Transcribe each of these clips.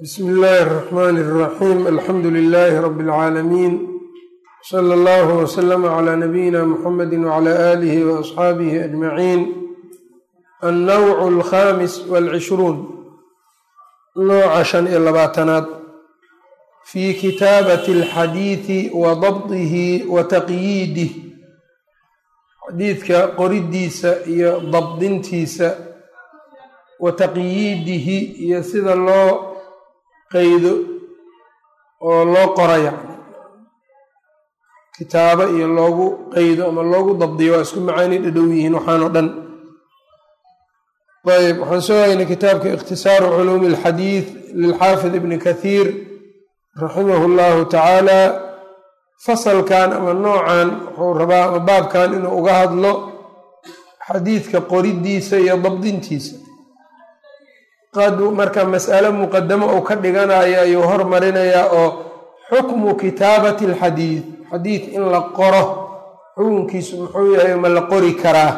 bsmi illaahi araxmaani araxiim alxamdu lilaahi rabbi alcaalamiin sala allahu waslama cala nabiyina muxamedi wcala aalihi waasxaabihi ajmaciin annowcu alkhaamis walcishruun nooca shan iyo labaatanaad. Fii kitaabati alxadiidi wa dabdihi wa taqyiidih xadiidka qoridiisa iyo dabdintiisa wa taqyiidihi iyo sida loo qeydo oo loo qoro yacni kitaabo iyo loogu qeydo ama loogu dabdiyo waa isku macaani dhadhow yihiin waxaan dhan. Ayb waxaan soo haynay kitaabka ikhtisaaru culuumi alxadiid lilxaafid ibni kathiir raximahu llahu tacaala. Fasalkan ama noocan wuxuu rabaa ama baabkan inuu uga hadlo xadiidka qoridiisa iyo dabdintiisa qad marka mas'alo muqadamo uu ka dhiganayo ayuu hormarinayaa oo xukmu kitaabati alxadiid xadiid in la qoro xukunkiisu muxuu yahay ma la qori karaa.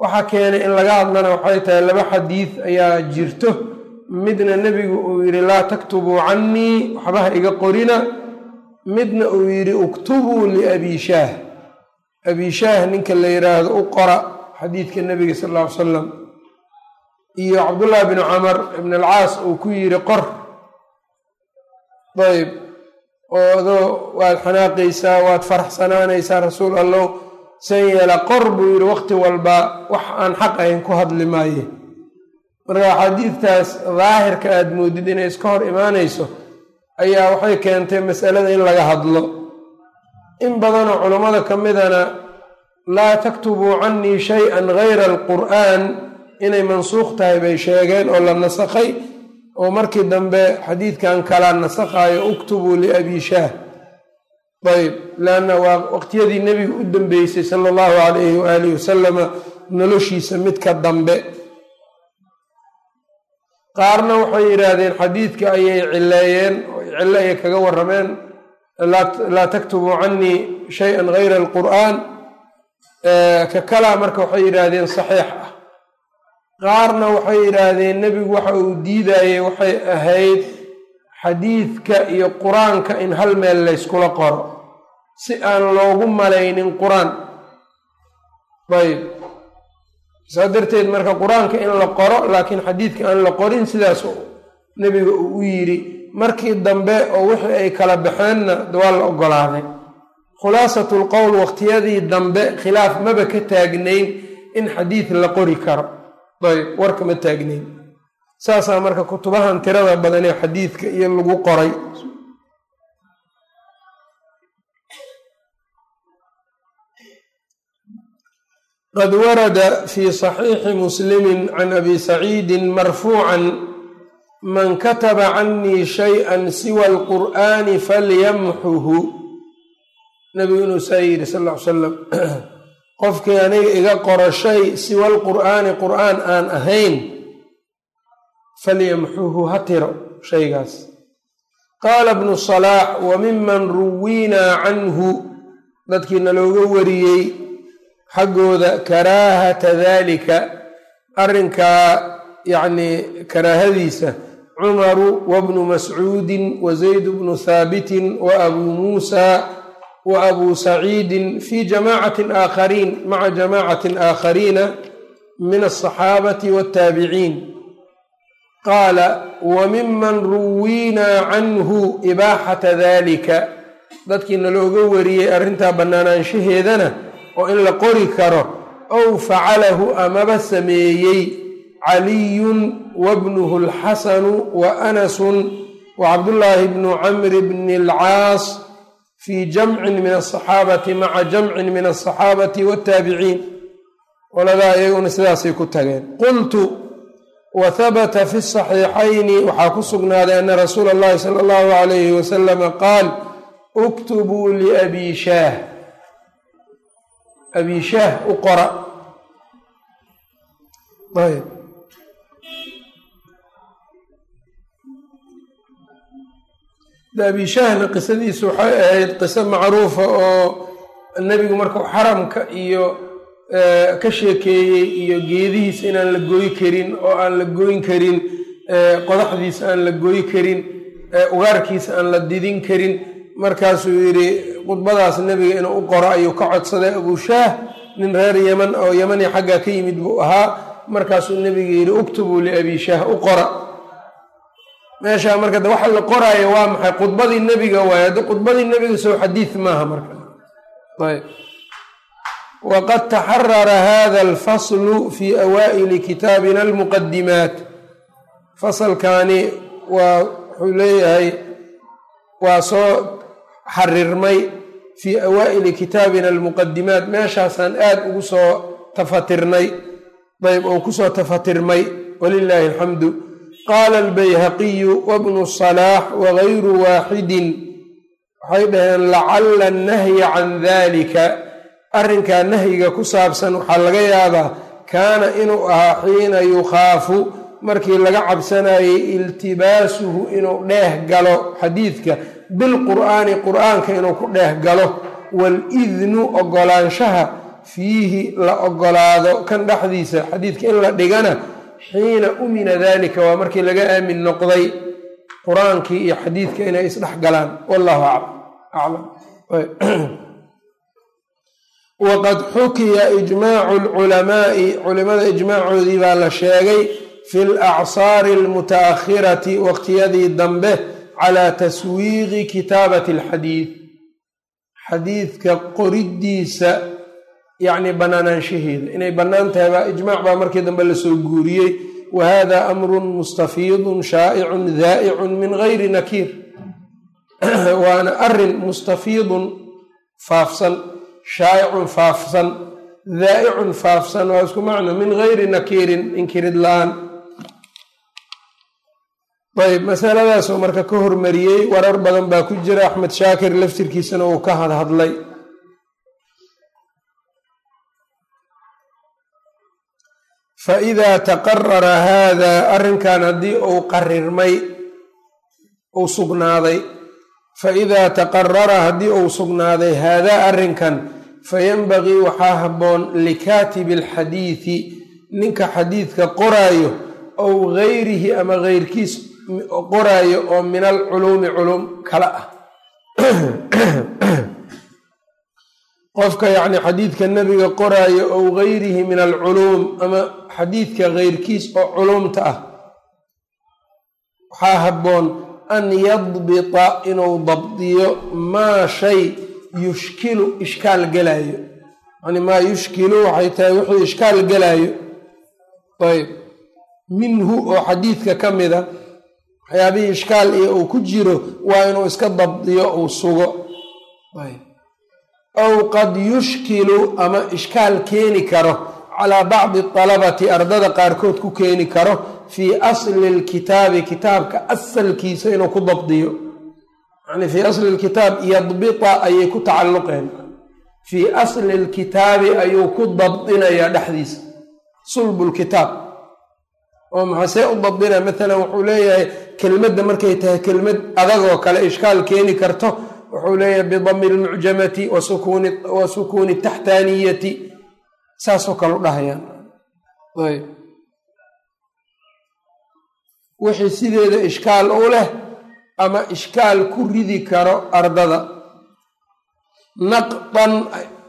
Waxaa keenay in laga hadlana waxay tahay laba xadiid ayaa jirto. Midna nebigu uu yidhi laa taktubuu cannii waxbaha iga qorina. Midna uu yidhi uktubuu liabii shaah abii shaah ninka la yidhaahdo u qora xadiidka nebiga sal alla ly salam iyo cabdullaahi binu camar ibn alcaas uu ku yidhi qor. Ayb oo adoo waad xanaaqaysaa waad faraxsanaanaysaa rasuul allow san yeela qor buu yidhi waqti walba wax aan xaq ahayn ku hadli maaye. Marka axaadiidtaas daahirka aad moodid inay iska hor imaanayso ayaa waxay keentay masalada in laga hadlo. In badanoo culammada ka midana laa taktubuu cannii shay-an gayra alqur'aan inay mansuukh tahay bay sheegeen oo la nasakhay. Oo markii dambe xadiidkan kalaa nasakhayo uktubuu liabii shaah. Ayb leanna waa waqtiyadii nebiga u dambeysay sala allahu calayhi waaalih wasalama noloshiisa midka dambe. Qaarna waxay yidhaahdeen xadiidka ayay cileeyeen cillo ayay kaga warameen laa taktubuu cannii shay-an gayra alqur'aan. Ka kalaa marka waxay yidhaahdeen saxiix ah qaarna waxay yidhaahdeen nebigu waxa uu diidayey waxay ahayd xadiidka iyo qur'aanka in hal meel layskula qoro si aan loogu malaynin qur'aan. Ayb. Saa darteed marka qur'aanka in la qoro laakiin xadiidka aan la qorin sidaas nebiga uu u yidhi. Markii dambe oo wixii ay kala baxeenna waa la ogolaaday. Khulaasatu lqowl waqtiyadii dambe khilaaf maba ka taagnayn in xadiid la qori karo ayb warkama taagnayn saasaa marka kutubahan tirada badanee xadiidka iyo lagu qoray. Qad warada fi صaxiixi muslimi can abi saciidi marfuuca man kataba canii shayئa siwa alqur'ani falyamxuhu nabigu inuu saa yidhi sal l l slam qofkii aniga iga qoro shay siwa lqur'aani qur'aan aan ahayn falyamxuhu ha tiro shaygaas. Qaala bnu salaax wa miman ruwiinaa canhu? Dadkiina looga wariyey xaggooda karaahata dalika arrinkaa yacnii karaahadiisa cumaru wabnu mascuudin wa zayd bnu haabitin wa abuu muusa wa abuu saciidin fi jamaacatin aakhariin maca jamaacatin aakhariina min alsaxaabati waataabiciin qaala wa miman ruwiinaa canhu ibaaxata dalika dadkiina looga wariyey arrintaa bannaanaanshaheedana oo in la qori karo ow facalahu amaba sameeyey caliyun wabnuhu alxasanu wa anasun wa cabdullaahi bnu camri bni alcaas fi jamcin min asaxaabati maca jamcin min asaxaabati waataabiciin qoladaa iyaguna sidaasay ku tageen. Qultu wa habata fi saxiixayni waxaa ku sugnaaday ana rasuula allahi sala allahu alayhi wasalama qaal uktubuu liabii shaah. Abii shaah u qora. Ayb abiishaahna qisadiisu waxay ahayd qiso macruufa oo nebigu markuu xaramka iyo ka sheekeeyey iyo geedihiisa inaan la goy karin oo aan la goyn karin qodaxdiisa aan la goy karin ugaarkiisa aan la didin karin. Markaasuu yidhi khudbadaas nebiga inuu u qoro ayuu ka codsaday abushaah nin reer yeman oo yemani xaggaa ka yimid buu ahaa. Markaasuu nebiga yidhi uktubuu liabi shaah u qora meeshaa marka de waxa la qoraayo waa maxay? Khudbadii nebiga waaye haddi khudbadii nebiga sow xadiid maaha marka. Ayb. Waqad taxarara hada alfaslu fi awaa'ili kitaabina almuqadimaat fasalkaani waa wuxuu leeyahay waa soo xarirmay fii awaa'ili kitaabina almuqadimaat meeshaasaan aad ugu soo tafatirnay. Ayb oo ku soo tafatirmay. Walilaahi alxamdu qaala albayhaqiyu wabnu salaax wagayru waaxidin waxay dhaheen lacala annahya can dalika arrinkaa nahyiga ku saabsan waxaa laga yaabaa kaana inuu ahaa xiina yukhaafu markii laga cabsanayay iltibaasuhu inuu dheeh galo xadiidka. bilqur'aani qur'aanka inuu ku dheeh galo. waalidnu ogolaanshaha. fiihi la ogolaado. kan dhexdiisa xadiidka in la dhigana xiina umina dalika waa markii laga aamin noqday qur'aankii iyo xadiidka inay isdhex galaan. Wallahu aclam. Waqad xukiya ijmaacu lculamaa'i culimada ijmaacoodii baa la sheegay fi lacsaari almutaakhirati waqtiyadii dambe calaa taswiiqi kitaabati alxadiid xadiidka qoriddiisa yacni bannaanaanshaheeda inay bannaan tahay baa ijmaac baa markii dambe la soo guuriyey. Wa hada amrun mustafiidun shaa'icun daa'icun min gayri nakiir. Waana arrin mustafiidun faafsan shaa'icun faafsan daa'icun faafsan waa isku macno min gayri nakiirin inkirid la'aan. Ayb masaladaasoo marka ka hormariyey warar badan baa ku jira. Axmed shaakir laftirkiisana uu ka hadhadlay fa idaa taqarara haadaa arrinkan haddii uu qarirmay uu sugnaaday fa idaa taqarara haddii uu sugnaaday haadaa arrinkan fayanbagii waxaa habboon likaatibi alxadiidi ninka xadiidka qoraayo ow gayrihi ama geyrkiis qoraayo oo min alculuumi culum kale ah qofka yacni xadiidka nebiga qoraayo ow gayrihi min alculuum ama xadiidka geyrkiis oo culumta ah waxaa habboon an yadbita inuu dabdiyo maa shay yushkilu ishkaal gelaayo yani maa yushkilu waxay tahay wuxuu ishkaal gelaayo ayb. Minhu oo xadiidka ka mida waxyaabihii ishkaal iyo uu ku jiro waa inuu iska dabdiyo uu sugo aw qad yushkilu ama ishkaal keeni karo calaa bacdi alabati ardada qaarkood ku keeni karo fii asli lkitaabi kitaabka asalkiisa inuu ku dabdiyo yani fii asli lkitaab yadbita ayay ku tacalluqeen fii asli lkitaabi ayuu ku dabdinayaa dhexdiisa sulbu lkitaab oo maxasee u dabdina maalan wuxuu leeyahay kelmadda markay tahay kelmad adagoo kale ishkaal keeni karto wuxuu leeyahay bidami lmucjamati wa sukuuni taxtaaniyati. Saasoo kale dhahayaan. Wixii sideeda ishkaal u leh ama ishkaal ku ridi karo ardada. Naqdan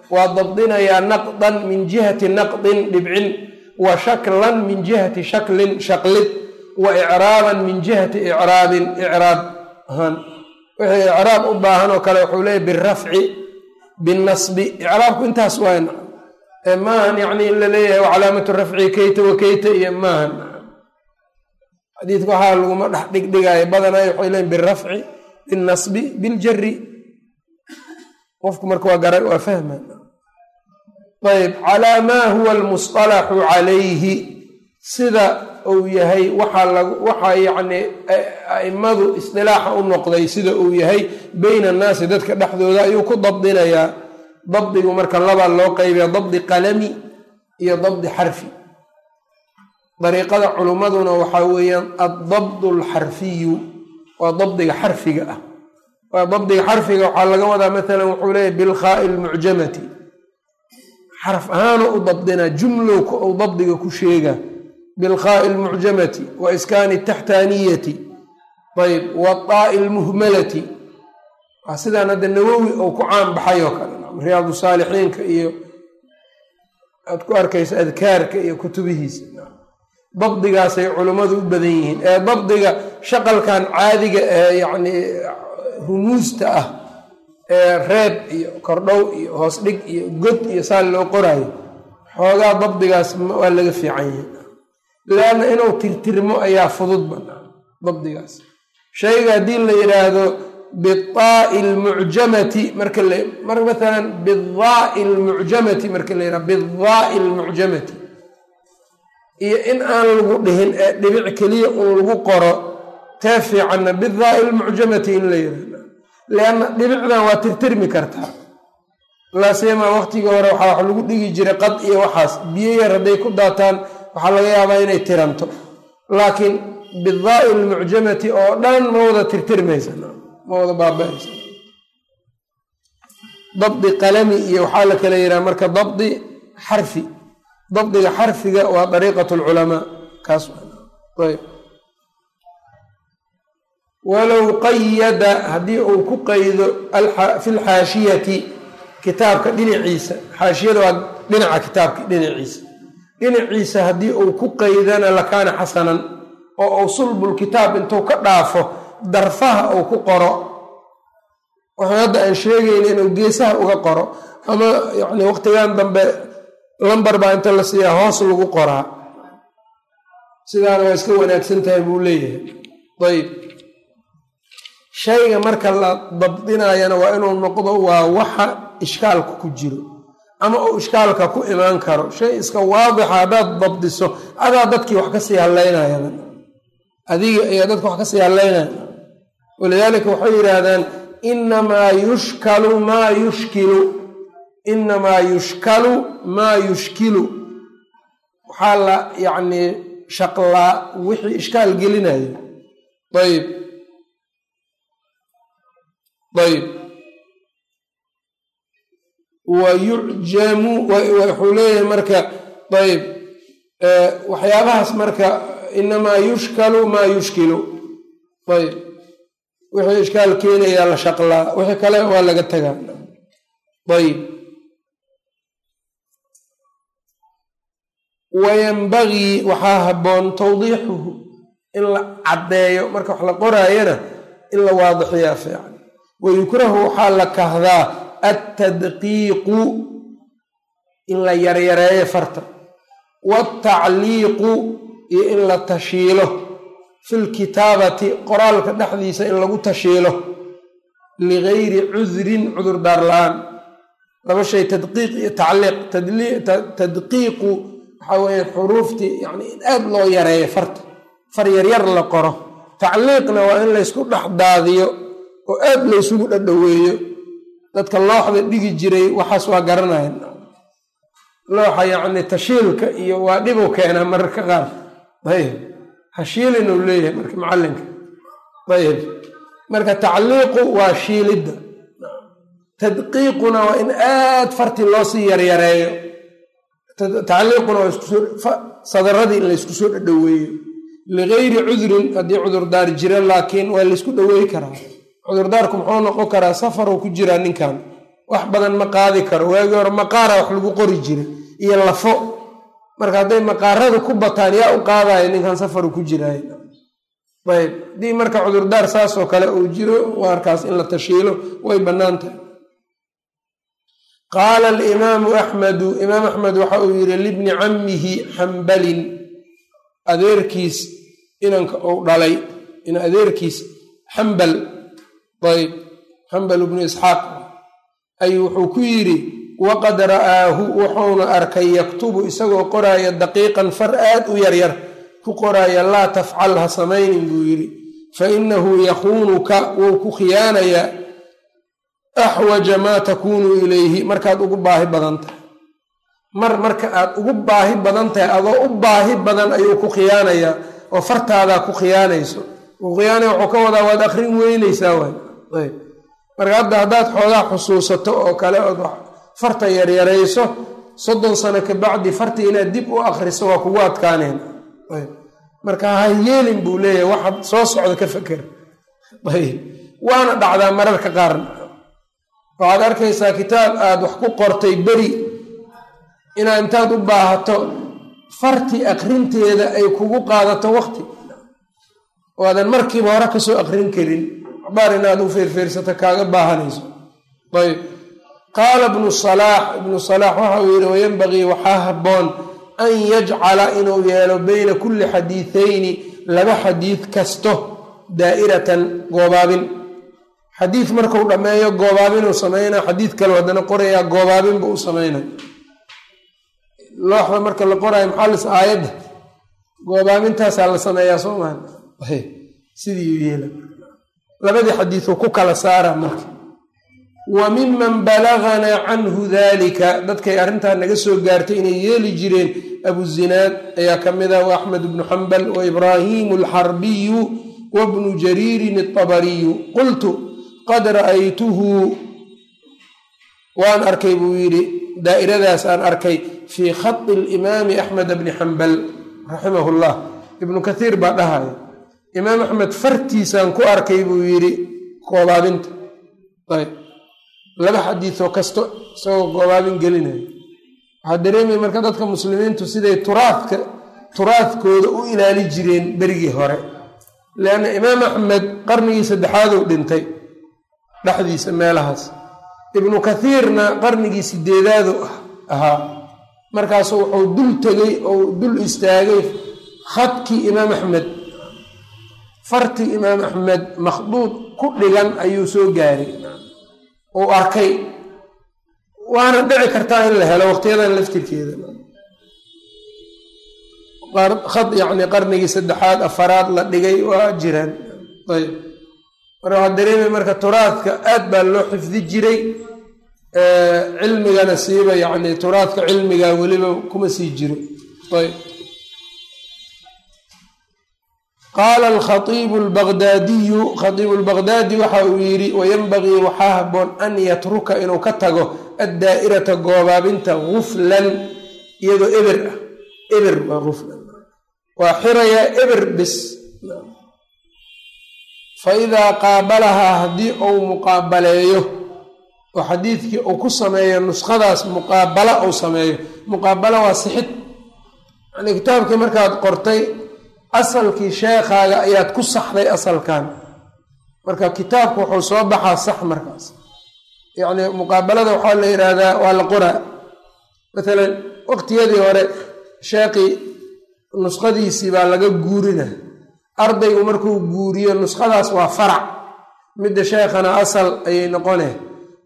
waa dabdinayaa naqdan min jihati naqdin dhibcin. Wa shaklan min jihati shaklin shaklid wa icraaban min jihati icraabin icraab. Ahaan wixii icraab u baahan oo kale wuxuu leeyahy birafci binasbi. Icraabku intaas wayn maahan yani in la leeyahay wacalaamatu rafci keyta wa keyta iyo maahan. Xadiidka waxaa laguma dhex dhigdhigaayo badanay waxay leeyiin birafci binasbi biljari. Qofku marka waa gara waa fahma. Ayb calaa maa huwa almusطalaxu calayhi sida uu yahay waxaa yacni a'immadu isdilaaxa u noqday sida uu yahay beyna annaasi dadka dhexdooda ayuu ku dabdinayaa dabdigu marka labaa loo qaybiya dabdi qalami iyo dabdi xarfi. Dariiqada culummaduna waxaa weeyaan addabdu alxarfiyu waa dabdiga xarfiga ah. Waa dabdiga xarfiga waxaa laga wadaa maalan wuxuu leeyahy bilkhaa'i lmucjamati xaraf ahaanoo u dabdinaa jumlowka ou dabdiga ku sheegaa bilkhaa'i almucjamati wa iskaani taxtaaniyati. Ayb waaa'i almuhmalati. Waa sidaan hadda nawowi ou ku caan baxay oo kale. Riyaadu saalixiinka iyo aad ku arkaysa adkaarka iyo kutubihiisa. Dabdigaasay culummadu u badan yihiin. Ee dabdiga shaqalkan caadiga ee yacni rumuusta ah ee reeb iyo kordhow iyo hoos dhig iyo god iyo saal loo qoraayo xoogaa dabdigaas waa laga fiican yahay leanna inuu tirtirmo ayaa fudud banaan dabdigaas. Shayga haddii la yidhaahdo biaa'i lmucjamati marka mar maalan bidaai lmucjamati marka la yidhahdo bidaai lmucjamati iyo in aan lagu dhihin ee dhibic keliya un lagu qoro tee fiicanna bidaai lmucjamati in la yidhahdo leanna dhibicdan waa tirtirmi kartaa. Laasiyama waqtigii hore waxaa wax lagu dhigi jiray qad iyo waxaas biyo yar hadday ku daataan waxaa laga yaabaa inay tiranto. Laakiin bidaai lmucjamati oo dhan ma wada tirtirmaysa. Ma wada baaba-aysa. Dabdi qalami iyo waxaa la kala yidhaha marka dabdi xarfi. Dabdiga xarfiga waa dariiqat lculamaa kaas ayb walow qayada haddii uu ku qaydo fi lxaashiyati kitaabka dhinaciisa. Xaashiyada waa dhinaca kitaabka dhinaciisa dhinaciisa haddii uu ku qaydana lakaana xasanan oo uu sulbulkitaab intuu ka dhaafo darfaha uu ku qoro. Waxaan hadda aan sheegayna inuu geesaha uga qoro ama yacni waqtigan dambe lambar baa inta la siiyaa hoos lagu qoraa. Sidaana waa iska wanaagsan tahay buu leeyahay. Ayb shayga marka la dabdinayana waa inuu noqdo waa waxa ishkaalka ku jiro ama uu ishkaalka ku imaan karo. Shay iska waadixa haddaad dabdiso adaa dadkii wax ka sii hadlaynaya adiga ayaa dadka wax ka sii hadlaynaya walidaalika waxay yidhaahdaan inamaa yushkalu maa yushkilu. Inamaa yushkalu maa yushkilu. Waxaa la yacni shaqlaa wixii ishkaal gelinayo ayb ayb wa yucjamu wuxuu leeyahay marka ayb waxyaabahaas marka inamaa yushkalu maa yushkilu ayb wixii ishkaal keenayaa la shaqlaa wixii kale waa laga tagaa ayb wayanbagii waxaa habboon tawdiixuhu in la caddeeyo marka wax la qoraayana in la waadixiyaa fiican wayukrahu waxaa la kahdaa altadqiiqu in la yaryareeyo farta waaltacliiqu iyo in la tashiilo fi lkitaabati qoraalka dhexdiisa in lagu tashiilo ligayri cudrin cudurdaar la'aan laba shay tadqiiq iyo tacliiq tadqiiqu waxaa weeye xuruuftii yani in aad loo yareeyo farta far yaryar la qoro tacliiqna waa in laysku dhex daadiyo oo aad laysugu dhadhoweeyo dadka looxda dhigi jiray waxaas waa garanayan looxa yacni tashiilka iyo waa dhibu keenaa mararka qaar. Ayb hashiilin uu leeyahay marka macalinka ayb marka tacliiqu waa shiilidda. Tadqiiquna waa in aad farti loosii yaryareeyo. Tacliiquna waa iskusoo sadaradii in laysku soo dhadhoweeyo. Ligayri cudrin haddii cudurdaar jira laakiin waa laysku dhoweey karaa cudurdaarku muxuu noqon karaa safaruu ku jiraa ninkan. Wax badan ma qaadi karo. Waagii hore maqaara wax lagu qori jiray iyo lafo. Marka hadday maqaarada ku bataan yaa u qaadaya ninkan safaru ku jiraay ayb. Haddii marka cudurdaar saasoo kale uu jiro waarkaas in la tashiilo. Way bannaan tahay. Qaala alimaamu axmedu imaam axmed waxa uu yidhi libni cammihi xambalin adeerkiis inanka uu dhalay. In adeerkiis xambal ayb xambal bnu isxaaq ayuu wuxuu ku yidhi waqad ra'aahu wuxuuna arkay yaktubu isagoo qoraaya daqiiqan far aad u yaryar ku qoraaya laa tafcal ha samaynin buu yidhi. Fa inahu yakuunuka wuu ku khiyaanayaa axwaja maa takuunu ilayhi markaad ugu baahi badan tahay. Mar marka aad ugu baahi badan tahay adoo u baahi badan ayuu ku khiyaanayaa oo fartaadaa ku khiyaanayso. Khiyaanaya wuxuu ka wadaa waad akrin weynaysaa waay ayb. Marka hadda haddaad xoogaa xusuusato oo kale ood farta yaryarayso soddon sano kabacdi farta inaad dib u akriso waa kugu adkaaneen. Marka ha yeelin buu leeyahay waxaad soo socda ka feker ayb. Waana dhacdaa mararka qaarna waxaad arkaysaa kitaab aad wax ku qortay beri. Inaad intaad u baahato farti akrinteeda ay kugu qaadato waqti. Oo aadan markiiba hore ka soo akrin karin baar inaad u feerfeersato kaaga baahanayso. Ayb qaala ibnu salaax ibnu salaax waxa uu yidhi wayanbagii waxaa habboon an yajcala inuu yeelo beyna kulli xadiidayni laba xadiid kasto daa'iratan goobaabin xadiid markuu dhammeeyo goobaabinuu sameynaa xadiid kale haddana qorayaa goobaabinba u sameynay looxda marka la qoraayo maxaa aayadda goobaabintaasaa la sameeyaa soo maha sidii yeela labadii xadiiduu ku kala saara marka. Wa miman balaganaa canhu dalika dadkay arrintaa naga soo gaartay inay yeeli jireen abuzinaad ayaa ka mid ah wa axmed bnu xambal wa ibraahimu alxarbiyu wa bnu jariirin altabariyu. Qultu qad ra'aytuhu waan arkay buu yidhi daa'iradaas aan arkay fii khati alimaami axmed bni xambal raximahu llah ibnu kathiir baa dhahaya imaam axmed fartiisaan ku arkay buu yidhi goobaabinta ayb. Laba xadiisoo kasto isagoo goobaabin gelinaya waxaa dareemaya marka dadka muslimiintu siday turaadka turaadkooda u ilaali jireen berigii hore. Leanna imaam axmed qarnigii saddexaaduu dhintay dhexdiisa meelahaas. Ibnu kathiirna qarnigii sideedaadu ahaa. Markaasu wuxuu dul tegey ou dul istaagay khadkii imaam axmed fartii imaam axmed makhduud ku dhigan ayuu soo gaaray. Uu arkay waana dhici kartaa in la helo waqtiyadan laftirkeeda. Khad yacni qarnigii saddexaad afaraad la dhigay waa jiraan. Ayb. Marka waxaa dareemay marka turaadka aad baa loo xifdi jiray cilmigana siiba yacni turaadka cilmiga weliba kuma sii jiro. Ayb qaala alkhaiibu lbaqdaadiyu khaiibu lbaqdaadi waxa uu yidhi wayanbagii waxaa haboon an yatruka inuu ka tago addaa'irata goobaabinta guflan iyadoo eber ah. Eber waa uflan waa xirayaa eber bis. Fa idaa qaabalahaa haddii uu muqaabaleeyo oo xadiidkii uu ku sameeyo nuskhadaas muqaabala uu sameeyo. Muqaabala waa sixid. Yani kitaabkii markaad qortay asalkii sheekhaaga ayaad ku saxday asalkan. Marka kitaabku wuxuu soo baxaa sax markaas. Yacni muqaabalada waxaa la yidhaahdaa waa la qoraa. Matalan waqtiyadii hore sheekhii nuskhadiisii baa laga guurina. Ardaygu markuu guuriyo nuskhadaas waa farac. Midda sheekhana asal ayay noqone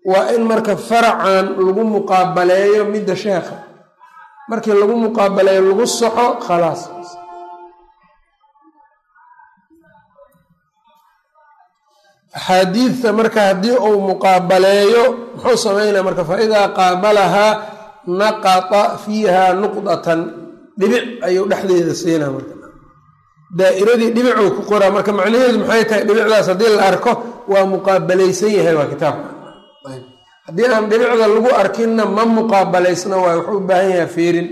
waa in marka faracan lagu muqaabaleeyo midda sheekha. Markii lagu muqaabaleeyo lagu soxo khalaas axaadiidta marka haddii uu muqaabaleeyo muxuu sameynaya marka fa idaa qaabalahaa naqata fiiha nuqdatan dhibic ayuu dhexdeeda siinaa marka. Daa'iradii dhibicuu ku qoraa marka macnaheedu maxay tahay dhibicdaas haddii la arko waa muqaabalaysan yahay waa kitaabka. Haddii aan dhibicda lagu arkinna ma muqaabalaysna waay wuxuu u baahan yahay fiirin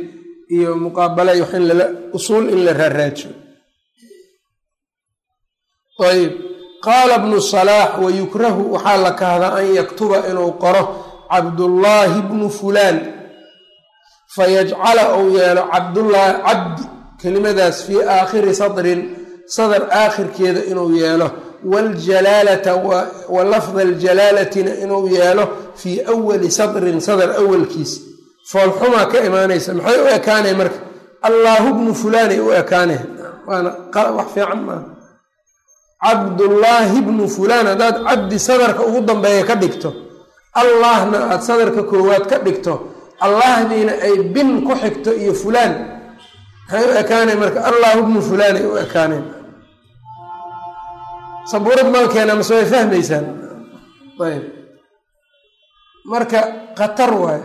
iyo muqaabala usuul in la raaraajiyo. Ayb qaala bnu salaax wayukrahu waxaa la kahdaa an yaktuba inuu qoro cabdullaahi bnu fulaan. Fayajcala uu yeelo cabdullaahi cabdi kelimadaas fii aakhiri sadrin sadar aakhirkeeda inuu yeelo. Waaljalaalata wa lafda aljalaalatina inuu yeelo fii awali sadrin sadar awalkiis. Foolxumaa ka imaanaysa maxay u ekaanay marka? Allaahu bnu fulaanay u ekaanay. Waana wax fiican maaha cabdullaahi bnu fulaan haddaad cabdi sadarka ugu dambeeya ka dhigto allahna aada sadarka koowaad ka dhigto allahdiina ay bin ku xigto iyo fulaan. Maxay u ekaaneen marka allahu bnu fulaanay u ekaaneen. Sabuurad maalkeena mase way fahmaysaan? Ayb. Marka khatar waaye.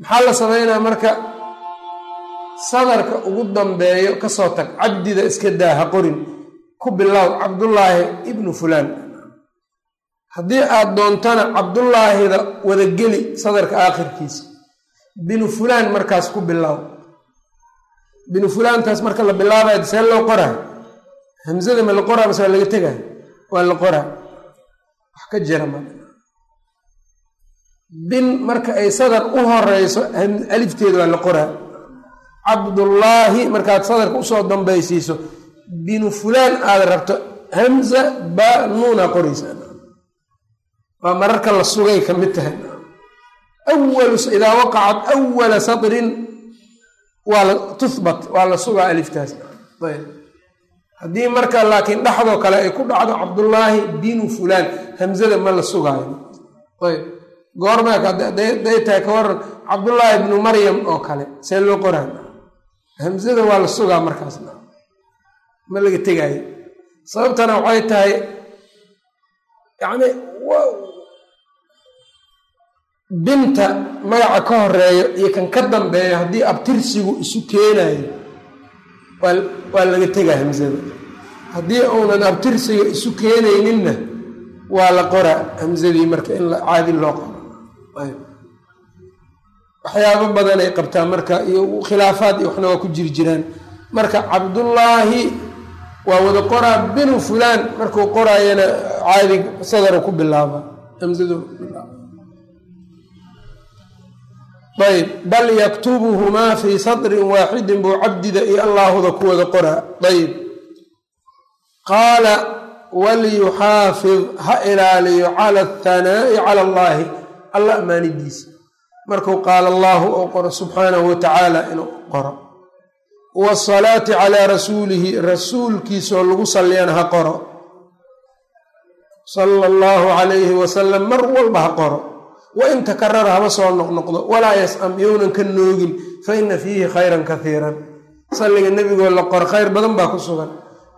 Maxaa la sameynaa marka sadarka ugu dambeeyo? Kasoo tag cabdida iska daa ha qorin ku bilow cabdullaahi ibnu fulaan. Haddii aad doontana cabdullaahida wadageli sadarka aakhirkiisa. Binu fulaan markaas ku bilow. Binu fulaantaas marka la bilaabaya see loo qoraa hamzada ma la qoraa mase waa laga tegaa waa la qoraa wax ka jira ma bin marka ay sadar u horeyso alifteeda waa la qoraa cabdullaahi markaad sadarka u soo dambaysiiso binu fulaan aad rabto hamza ba nuuna qoraysaa. Waa mararka la sugay ka mid tahay. Idaa waqacat awala sadrin waa tuhbat waa la sugaa aliftaas. Ayb. Haddii marka laakiin dhexdoo kale ay ku dhacdo cabdullaahi binu fulaan hamzada ma la sugaayo. Ayb. Goormeek day tahay ka waran cabdullaahi bnu maryam oo kale see loo qoraa hamzada waa la sugaa markaasna ma laga tegaayo sababtana waxay tahay yacni binta magaca ka horeeyo iyo kan ka dambeeyo haddii abtirsigu isu keenayo waa laga tegaa hamzada. Haddii uunan abtirsiga isu keenayninna waa la qoraa hamzadii marka in caadi loo qoro. Waxyaabo badan ay qabtaa marka iyo khilaafaad iyo waxna waa ku jiri jiraan. Marka cabdullaahi waa wada qoraa binu fulaan markuu qoraayana caadi sadaru ku bilaaba. Ayb bal yaktubuhumaa fii sadrin waaxidin buu cabdida iyo allaahuda ku wada qoraa. Ayb qaala waliyuxaafid ha ilaaliyo cala athanaa'i cala allaahi. Alla ammaanidiisa markuu qaala allaahu oo qoro subxaanahu watacaala inuu qoro wasalaati calaa rasuulihi rasuulkiisoo lagu salliyana ha qoro. Sala allahu calayhi wasalam mar walba ha qoro. Wa in takarara haba soo noqnoqdo walaa yas'am younan ka noogin fa ina fiihi khayran kaiiran salliga nebigoo la qoro khayr badan baa ku sugan.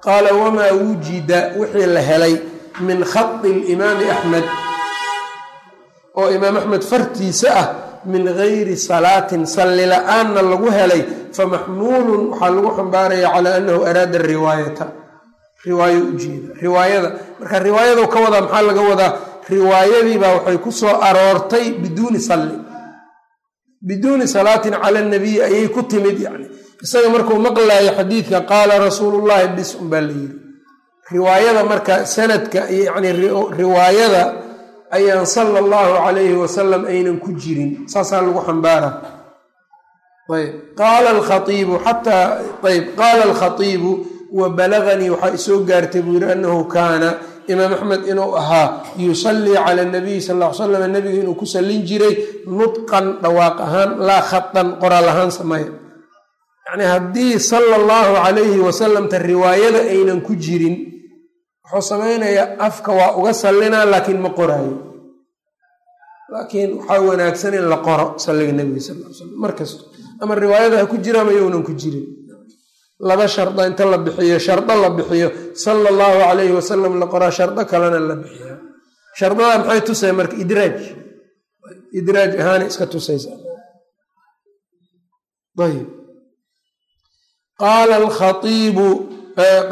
Qaala wamaa wujida? Wixii la helay min khadi limaami axmed oo imaam axmed fartiisa ah min gayri salaatin salli la'aanna lagu helay famaxmuulun waxaa lagu xambaaraya calaa annahu araada riwaayata. Riwaayo ujeeda riwaayada. Marka riwaayadu ka wadaa maxaa laga wadaa? Riwaayadiibaa waxay ku soo aroortay biduuni salli. Biduuni salaatin cala nabiyi ayay ku timid yani isaga markuu maqlaayo xadiidka qaala rasuulullahi bis un baa la yiri riwaayada marka sanadka yani riwaayada ayaan sala allahu calayhi wasalam aynan ku jirin. Saasaa lagu xambaara. Ayb. Qaala alkhaiibu xataa ayb qaala alkhatiibu wa balaganii waxaa isoo gaartay buu yihi annahu kaana imaam axmed inuu ahaa yusallii cala nabiyi sal ll slam nabiga inuu ku sallin jiray nudqan dhawaaq ahaan laa khatan qoraal ahaan sameeya yacni haddii sala allahu calayhi wasalamta riwaayada aynan ku jirin wuxuu samaynayaa afka waa uga sallinaa laakiin ma qoraayo laakiin waxaa wanaagsan in la qoro salliga nebiga sal l slam mar kasto ama riwaayada ha ku jira ama younan ku jirin. Laba sharda inta la bixiyo shardo la bixiyo. Sala allahu calayhi wasalam la qoraa shardo kalena la bixiya shardadaa maxay tusay marka idraaj? Idraaj ahaana iska tusaysa ayb qaala alkhaiibu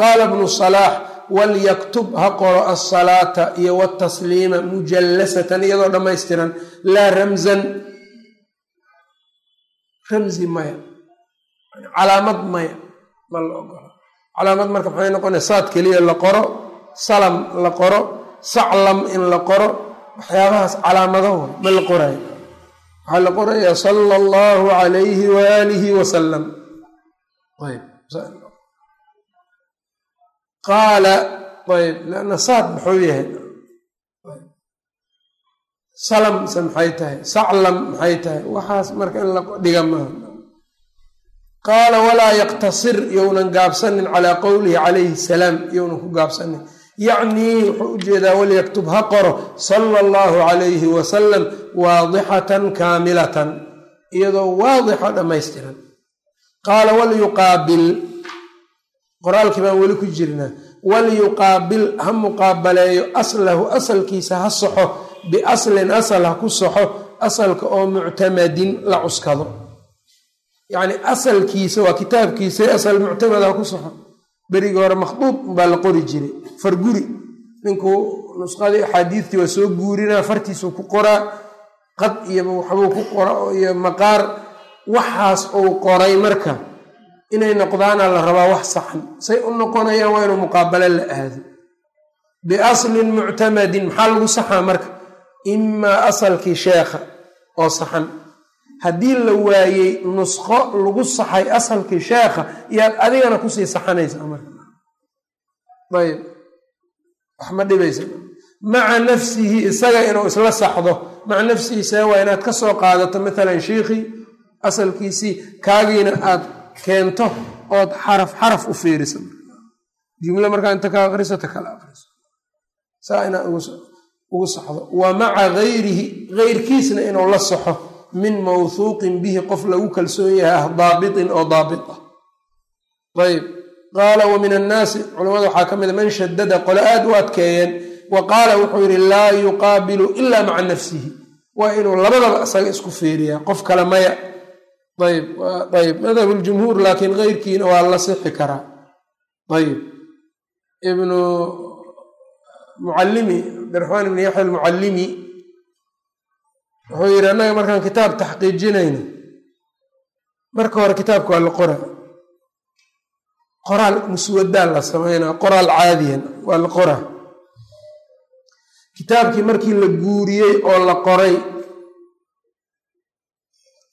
qaala bnu salaax walyaktub ha qoro alsalaata iyo watasliima mujallasatan iyadoo dhammaystiran laa ramzan. Ramzi maya. Calaamad maya. Ma la ogola calaamad marka maxay noqonaya saad keliya la qoro salam la qoro saclam in la qoro waxyaabahaas calaamadaho ma la qoraayo waxaa la qorayaa sala allahu calayhi waalihi wasalam qaala ayb lanna saad muxuu yahay salam se maxay tahay saclam maxay tahay waxaas marka in la dhiga maaha qaala walaa yaqtasir younan gaabsanin calaa qowlihi calayhi salaam younan ku gaabsanin yacnii wuxuu u jeedaa walyaktub ha qoro sala allahu calayhi wasalam waadixatan kaamilatan iyadoo waadixa dhammaystiran qaala walyuqaabil qoraalkii baan weli ku jirnaa. Walyuqaabil ha muqaabaleeyo aslahu asalkiisa ha soxo biaslin asal ha ku soxo asalka oo muctamadin la cuskado. Yacni asalkiisa waa kitaabkiisa asal muctamad ha ku soxo. Berigii hore makhduud baa la qori jiray. Farguri ninkuu nusqadii axaadiistii waa soo guurinaa fartiisuu ku qoraa qad iyo waxbuu ku qora iyo maqaar waxaas uu qoray marka inay noqdaana la rabaa wax saxan. Say u noqonayaan waa inuu muqaabalo la aado. Biaslin muctamadin maxaa lagu saxaa marka? Imaa asalkii sheekha oo saxan. Haddii la waayey nusqo lagu saxay asalkii sheekha yaad adigana ku sii saxanaysaa marka. Ayb wax ma dhibaysa maca nafsihi isaga inuu isla saxdo. Maca nafsihi see waa inaad ka soo qaadato maalan shiikhii asalkiisii kaagiina aad keento ood xaraf xaraf u fiiriso. Jumle markaa inta ka akriso kala akriso saa inaad ugu saxdo. Wa maca gayrihi geyrkiisna inuu la saxo min mawhuuqin bihi qof lagu kalsoon yahay ah daabitin oo daabit ah. Ayb qaala wa min annaasi culamada waxaa ka mida man shadada qole aad u adkeeyeen. Wa qaala wuxuu yidhi laa yuqaabilu ila maca nafsihi. Waa inuu labadaba isaga isku fiiriyaa qof kale maya ayb ayb madhab ljumhuur laakiin keyrkiina waa la sixi karaa ayb ibnu mucallimi cabdiraxmaan ibni yaxya almucallimi wuxuu yidhi annaga markaan kitaab taxqiijinayno marka hore kitaabka waa la qora qoraal muswadaa la sameynaa qoraal caadiyan waa la qora kitaabkii markii la guuriyey oo la qoray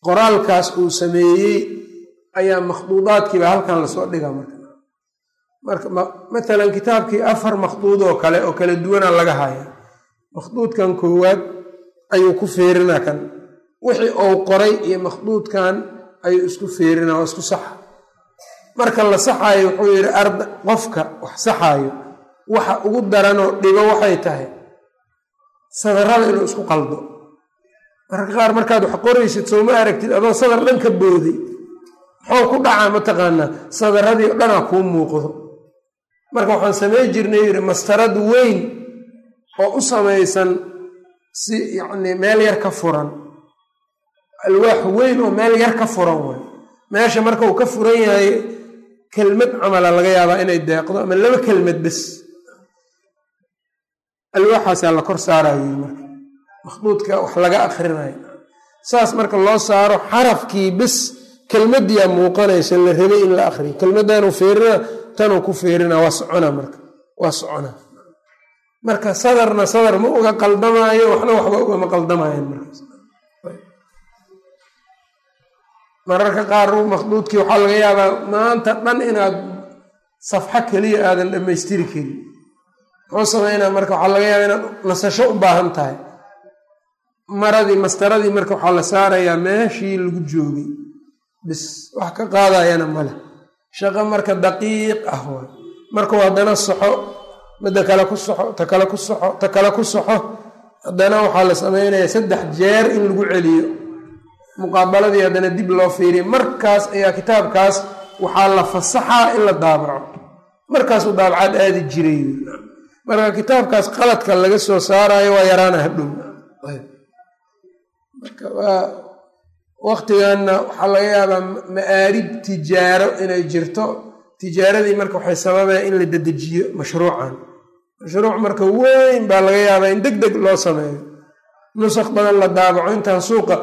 qoraalkaas uu sameeyey ayaa makhduudaadkiiba halkan la soo dhigaa marka. Marka matalan kitaabkii afar makhduud oo kale oo kala duwana laga haya makhduudkan koowaad ayuu ku feerinaa kan. Wixii uu qoray iyo makhduudkan ayuu isku feerinaa oo isku saxa marka la saxaayo wuxuu yidhi arda qofka wax saxaayo waxa ugu daranoo dhibo waxay tahay sadarada inuu isku qaldo mararka qaar markaad wax qoraysid sooma aragtid adoo sadar dhan ka booday muxuu ku dhacaa mataqaanaa sadaradii dhanaa kuu muuqdo. Marka waxaan samey jirnay yidhi mastarad weyn oo u samaysan si yacnii meel yar ka furan. Alwaax weyn oo meel yar ka furan way meesha marka uu ka furan yahay kelmad camala laga yaabaa inay deeqdo ama laba kelmad bes. Alwaaxaasaa la kor saarayo marka makhduudka wax laga akrinayo saas marka loo saaro xarafkii bes kelmadiyaa muuqanaysa la rabay in la akriyo kelmaddanuu feerina tanuu ku feerina waa socona marka. Waa socona. Marka sadarna sadar ma uga qaldamaayo waxna waxba ugama qaldamayan markaas mararka qaar makhduudkii waxaa laga yaabaa maanta dhan inaad safxo keliya aadan dhammaystiri karin. Muxuu sameynaa marka waxaa laga yaabaa inaad nasasho u baahan tahay maradii mastaradii marka waxaa la saarayaa meeshii lagu joogay. Bis wax ka qaadayana male shaqo marka daqiiq ah waay markuu haddana soxo midda kale ku soxo ta kale ku soxo ta kale ku soxo. Haddana waxaa la sameynayaa saddex jeer in lagu celiyo. Muqaabaladii haddana dib loo fiiriya markaas ayaa kitaabkaas waxaa la fasaxaa in la daabaco. Markaasuu daabacaad aadi jiray. Marka kitaabkaas qaladka laga soo saarayo waa yaraana hadhow marka waa waktiganna waxaa laga yaabaa ma'aarib tijaaro inay jirto. Tijaaradii marka waxay sababaya in la dedejiyo mashruucan. Mashruuc marka weyn baa laga yaabaa in deg deg loo sameeyo. Nusakh badan la daabaco intaan suuqa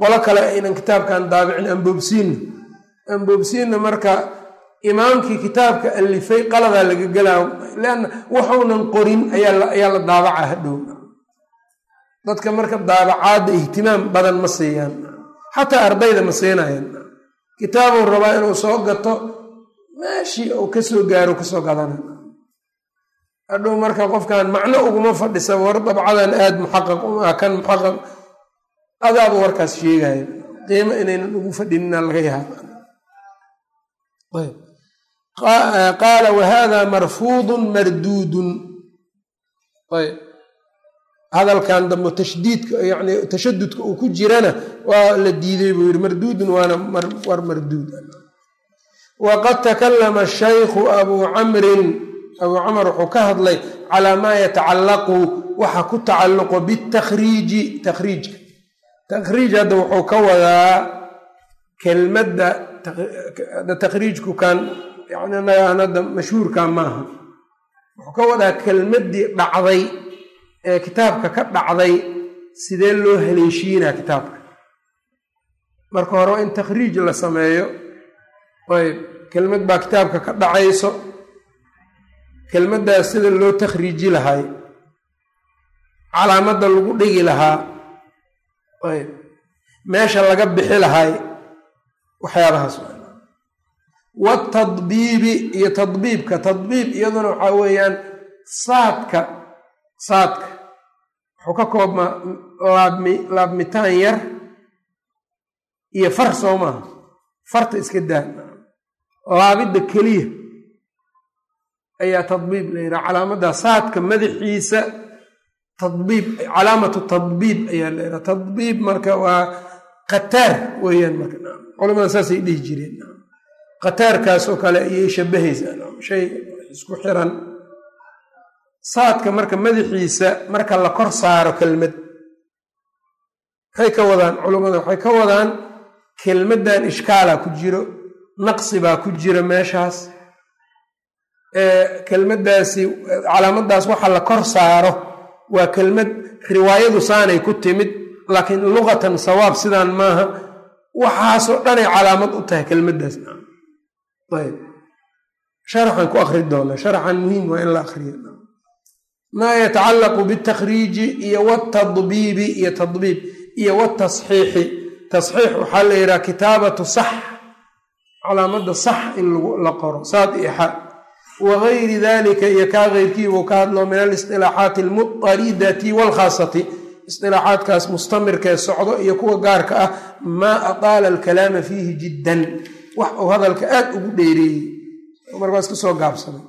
qolo kale aynan kitaabkan daabicin amboobsiinna amboobsiinna marka imaamkii kitaabka alifay qaladaa laga gelaa leanna waxuunan qorin ayaa la daabaca hadhow dadka marka daabacaadda ihtimaam badan ma siiyaan. Xataa ardayda ma siinayan kitaabuu rabaa inuu soo gato meeshii uu ka soo gaaro ka soo gadana hadhow marka qofkan macno uguma fadhisa war dabcadan aada muxaqaq umaa kan muxaqaq adaaba warkaas sheegaya qiimo inaynan ugu fadhinina laga yaaba qaala wahada marfuudun marduudun. Ayb hadalkan dambe tashdiidka yani tashadudka uu ku jirana waa la diiday buu yihi marduudun waana war marduud. Waqad takalama shaykhu abuu camrin abuu camr wuxuu ka hadlay calaa maa yatacallaqu waxa ku tacalluqo bitakriiji takhriijka takhriij hadda wuxuu ka wadaa kelmadda takhriijku kan yani nagaan hadda mashhuurkan maaha. Wuxuu ka wadaa kelmaddii dhacday ee kitaabka ka dhacday sidee loo haleeshiinaa kitaabka? Marka hore waa in takhriij la sameeyo. Ayb kelmad baa kitaabka ka dhacayso. Kelmaddaas sida loo takhriiji lahay calaamadda lagu dhigi lahaa ayb meesha laga bixi lahay waxyaabahaas watadbiibi iyo tadbiibka. Tadbiib iyaduna waxaa weeyaan saadka saadka wuxuu ka koobmaa laabmi laabmitaan yar iyo far soo maaha. Farta iska daa laabidda keliya ayaa tadbiib la yidhaha. Calaamadda saadka madaxiisa tadbiib calaamatu tadbiib ayaa la yidhaha. Tadbiib marka waa khataar weeyaan marka. Culamada saasay dhihi jireen. Khataarkaasoo kale ayay shabahaysaa shay isku xiran saadka marka madaxiisa marka la kor saaro kelmad. Maxay ka wadaan culummada waxay ka wadaan kelmaddan ishkaala ku jiro naqsi baa ku jira meeshaas. Kelmaddaasi calaamaddaas waxa la kor saaro waa kelmad riwaayadu saanay ku timid laakiin luqatan sawaab sidaan maaha waxaasoo dhanay calaamad u tahay kelmaddaas ayb. Sharaxan ku akri doonaa sharaxan muhiim waa in la akriyo maa yatacallaqu bitakriiji iyo watadbiibi iyo tadbiib iyo watasxiixi tasxiix waxaa la yidhaha kitaabatu sax calaamadda sax in la qoro saad iyo xa wagayri dalika iyo kaa keyrkii buu ka hadlo min alistilaaxaati almudaridati walkhaasati istilaaxaadkaas mustamirkee socdo iyo kuwa gaarka ah maa aqaala alkalaama fiihi jiddan wax uu hadalka aad ugu dheereeyey markaas ka soo gaabsaday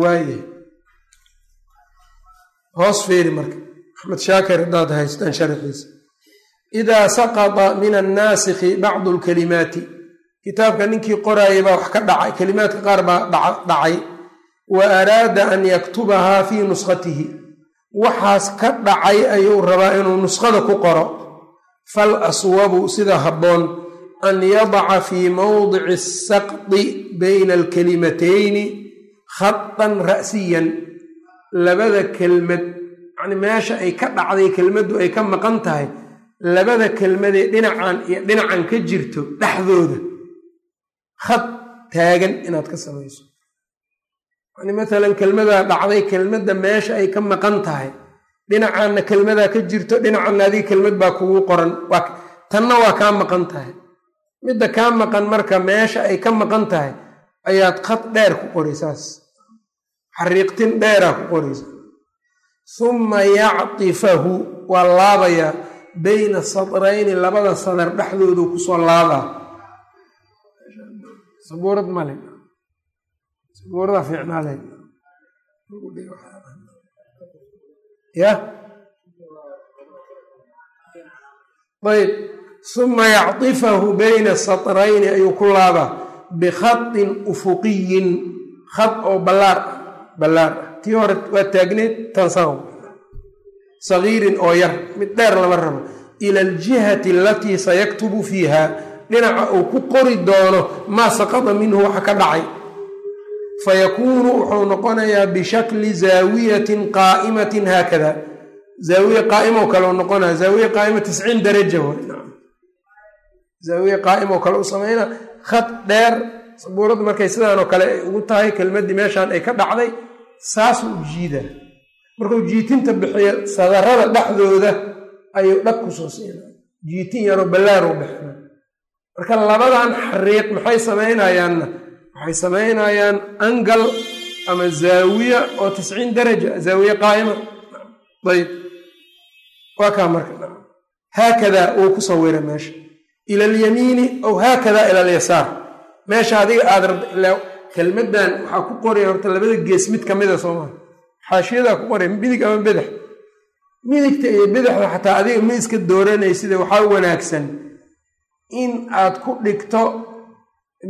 waaye hoos feeri marka. Axmed shaakir haddaad haystaan sharaxiisa idaa saqata min annaasikhi bacdu lkalimaati kitaabka ninkii qoraayay baa wax ka dhacay. Kelimaadka qaar baa dhacay. Wa araada an yaktubahaa fii nuskhatihi. Waxaas ka dhacay ayuu rabaa inuu nuskhada ku qoro. Fal aswabu sida habboon an yadaca fii mawdici asaqdi bayna alkalimatayni khatan ra'siyan labada kelmad yani meesha ay ka dhacday kelmaddu ay ka maqan tahay labada kelmadee dhinacan iyo dhinacan ka jirto dhexdooda. Khad taagan inaad ka samayso. Yani maalan kelmadaa dhacday kelmadda meesha ay ka maqan tahay dhinacanna kelmadaa ka jirto dhinacanna adiga kelmad baa kugu qoran tanna waa kaa maqan tahay. Midda kaa maqan marka meesha ay ka maqan tahay ayaad khad dheer ku qoraysaas xariiqtin dheeraa ku qoraysa summa yactifahu waa laabayaa bayna sadrayni labada sadar dhexdoodu ku soo laabaa sabuurad male sabuuradaa fiicnaale ya? Ayb. Suma yactifahu bayna satrayni ayuu ku laabaa. Bikhatin ufuqiyin. Khad oo ballaar ballaar. Ah tii hore waa taagneed tansaw sagiirin oo yar mid dheer lama rabo. Ila aljihati alatii sayaktubu fiiha. Dhinaca uu ku qori doono maa saqada minhu waxa ka dhacay. Fayakuunu wuxuu noqonayaa bishakli zaawiyatin qaa'imatin haakada. Zaawiye qaa'imo kale u noqonaya zaawiye qaa'ima tisciin daraja zaawiye qaa'imo kale u samayna khad dheer sabuuraddu markay sidaanoo kale ay ugu tahay kelmaddii meeshaan ay ka dhacday saasuu jiidaa markuu jiitinta bixiyo sadarada dhexdooda ayuu dhag ku soo siina. Jiitin yaroo ballaaruu bixina. Marka labadan xariiq maxay samaynayaanna waxay samaynayaan angal ama zaawiya oo tisciin daraja zaawiye qaa'ima. Ayb. Waa kaa marka. Haakadaa uu ku sawira meesha. Ila alyamiini aw haakadaa ila alyasaar meesha adiga aad kelmaddan waxaa ku qoraya horta labada gees mid ka mida soo maa xaashiyadaa ku qoraya midig ama bedex midigta iyo bidixda xataa adiga ma iska dooranaysidee waxaa wanaagsan in aad ku dhigto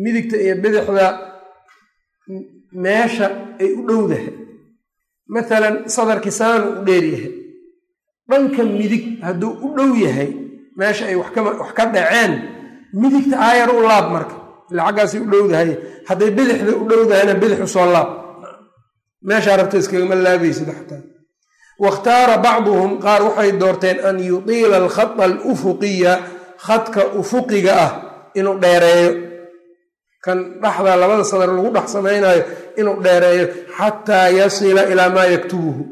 midigta iyo bidixda meesha ay u dhowdahay maalan sadarkii saanu u dheer yahay. Dhanka midig hadduu u dhow yahay meesha ay wax ka dhaceen midigta aayar u laab marka ila xaggaasay u dhowdahay hadday bidixda u dhowdahayna bidix u soo laab. Meeshaa rabta iskagama laabaysid xataa wakhtaara bacduhum qaar waxay doorteen an yutiila alkhata alufuqiya khadka ufuqiga ah inuu dheereeyo. Kan dhexda labada sadar lagu dhex samaynayo inuu dheereeyo xataa yasila ilaa maa yaktubuhu.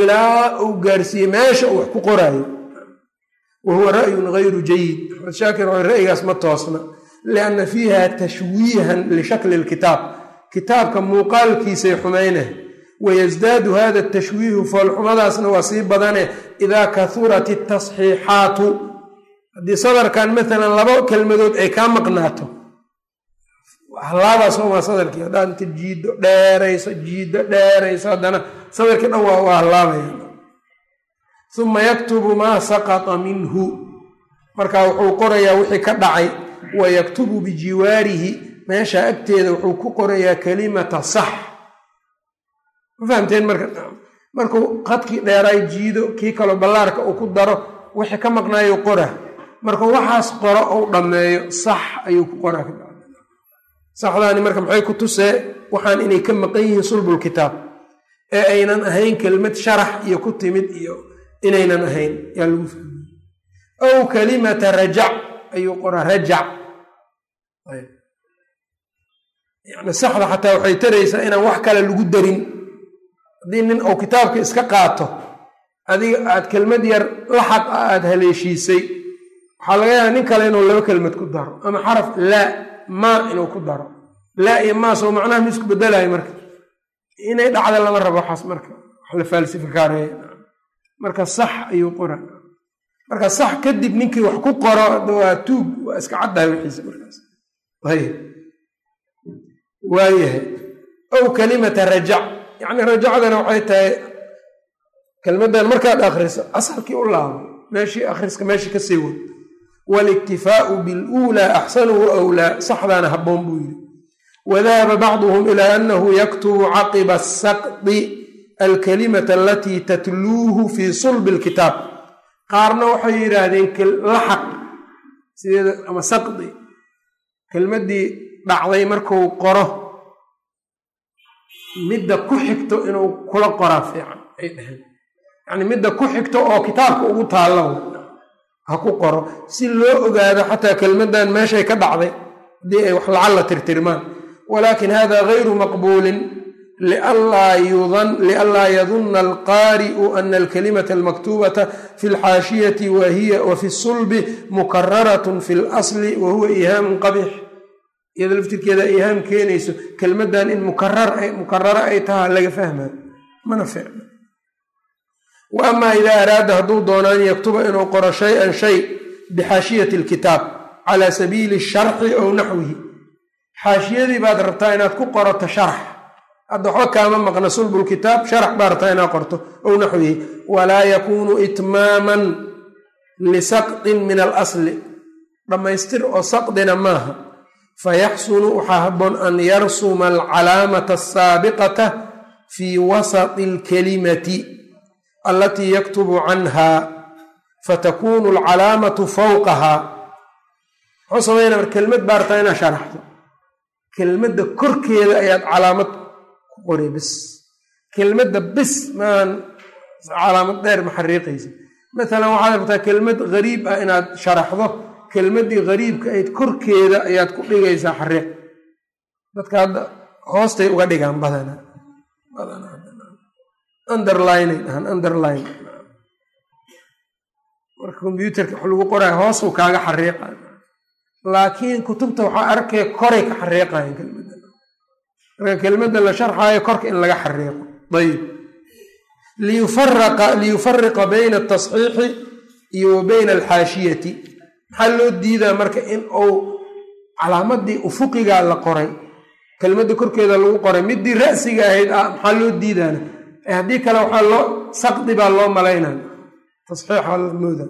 Ilaa uu gaarsiiye meesha uu wax ku qoraayo. Wa huwa ra'yun gayru jayid axmed shaakir ra'yigaas ma toosna lianna fiiha tashwiihan lishakli lkitaab kitaabka muuqaalkiisay xumaynah wayasdaadu hada tashwiihu foolxumadaasna waa sii badane idaa kahurat itasxiixaatu haddii sadarkan maalan laba kelmadood ay kaa maqnaato halaabaas waa sadarkii haddaad inta jiiddo dheerayso jiiddo dheerayso haddana sadarkii dhan waa hallaabaya uma yaktubu maa saqata minhu marka wuxuu qorayaa wixii ka dhacay wa yaktubu bijiwaarihi meesha agteeda wuxuu ku qorayaa kalimata sax ma fahamteen marka markuu qadkii dheeraay jiido kii kaloo ballaarka uu ku daro wixii ka maqnaayo qora markuu waxaas qoro ou dhammeeyo sax ayuu ku qoraa saxdaani marka maxay ku tusee waxaan inay ka maqan yihiin sulbulkitaab ee aynan ahayn kelmad sharax iyo ku timid iyo inaynan ahayn yaa lagu fahmay aw kalimata rajac ayuu qoraa rajac yani saxda xataa waxay taraysaa inaan wax kale lagu darin haddii nin uu kitaabka iska qaato adiga aad kelmad yar laxaq ah aada haleeshiisay waxaa laga yaaba nin kale inuu laba kelmad ku daro ama xaraf laa maa inuu ku daro laa iyo maa soo macnaha ma isku bedelayo marka inay dhacda lama rabo waxaas marka wax la faalsifakaareeya marka sax ayuu qora marka sax kadib ninkii wax ku qoro waa tuug waa iska caddahay wixiisa markaas. Waayahay ow kalimata rajac. Yacni rajacdana waxay tahay kelmaddan markaad akhriso asalkii u laabo meeshii akhriska meeshii ka sii wad. Waliktifaau biluulaa axsanuhu wlaa saxdaana habboon buu yidhi. Wadahaba bacduhum ilaa annahu yaktubu caqiba asaqdi alkalimata alatii tatluuhu fii sulbi alkitaab qaarna waxay yidhaahdeen laxaq sideeda ama saqdi. Kelmaddii dhacday markuu qoro midda ku xigto inuu kula qoraa fiican ay dhaheen. Yacni midda ku xigto oo kitaabka ugu taallo ha ku qoro. Si loo ogaado xataa kelmaddan meeshay ka dhacday haddii ay wax lacalla tirtirmaan. Walaakin hada gayru maqbuulin lianlaa yadunna alqaari'u ana alkalimata almaktubata fi lxaashiyati wa fi sulbi mukararatun fi lasli wa huwa ihaamun qabix iyado laftirkeeda ihaam keenayso kelmaddan in mukararo ay taha laga fahmayo mana ficno wa ama idaa araada hadduu doono an yaktuba inuu qoro shay-an shay bixaashiyati alkitaab calaa sabiili sharxi ow naxwihi xaashiyadii baad rabtaa inaad ku qorato sharax hadda kaama maqna sulbulkitaab sharax baad rabtaa inaad qorto ow naxwihi walaa yakuunu itmaaman lisaqdin min alasli dhammaystir oo saqdina maaha fayaxsunu waxaa habboon an yarsuma alcalaamata asaabiqata fii wasati alkalimati alatii yaktubu canha fatakunu alcalaamatu fawqahaa muxuu samaynaa mar kelmad baa rabtaa inaad sharaxdo kelmadda korkeeda ayaad calaamad qori bis. Kelmadda bis maan calaamad dheer ma xariiqaysa. Maalan waxaad rabtaa kelmad gariib ah inaad sharaxdo kelmaddii gariibka ayd korkeeda ayaad ku dhigaysaa xariiq. Dadka hadda hoostay uga dhigaan badanaa underlinay dhahaan underline. Marka kombyuutarka wax lagu qoraayo hoosuu kaaga xariiqa laakiin kutubta waxaa arkaya koray ka xariiqayan kelmadda marka kelmadda la sharxaayo korka in laga xariiqo. Ayib liyufariqa bayna atasxiixi iyo wa bayna alxaashiyati maxaa loo diidaa marka in uu calaamadii ufuqigaa la qoray kelmadda korkeeda lagu qoray midii ra'siga ahayd ah maxaa loo diidaana? Haddii kale waxaa loo saqdi baa loo malaynaya tasxiixa mooda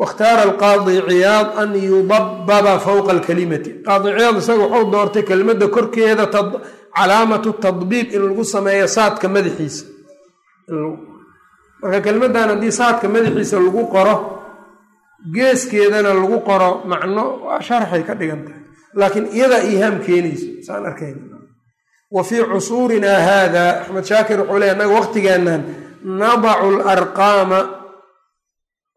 wakhtaara alqaadi ciyaad an yudababa fowqa alkalimati qaadi ciyaad isaga wuxuu doortay kelmadda korkeeda calaamatu tadbiib in lagu sameeyo saadka madaxiisa marka kelmaddan haddii saadka madaxiisa lagu qoro geeskeedana lagu qoro macno waa sharxay ka dhigan tahay laakiin iyadaa iihaam keenayso saan arkayna wa fii cusuurinaa haada axmed shaakir wuxuu leey annaga waqtigeennan nadacu alarqaama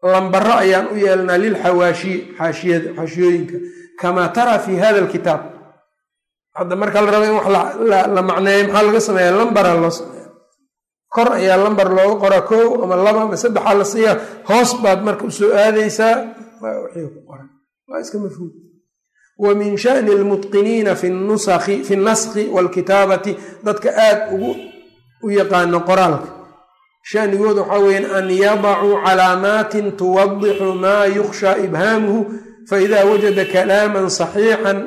lambaro ayaan u yeelnaa lilxawaashiy xaashiyada xaashiyooyinka kamaa taraa fi hada alkitaab hadda marka la rabo in wax la macneeyo maxaa laga sameeya lambara loo sameeya kor ayaa lambar looga qoraa kow ama laba ama saddexaa la siiyaa. Hoos baad marka u soo aadaysaa. Waa iska mafhuum. Wa min shani lmutqiniina fi naskhi walkitaabati. Dadka aad ugu u yaqaano qoraalka shanigooda waxaa weeyaan an yadacuu calaamaatin tuwadixu maa yukhsha ibhaamuhu faida wajada kalaaman saxiixan.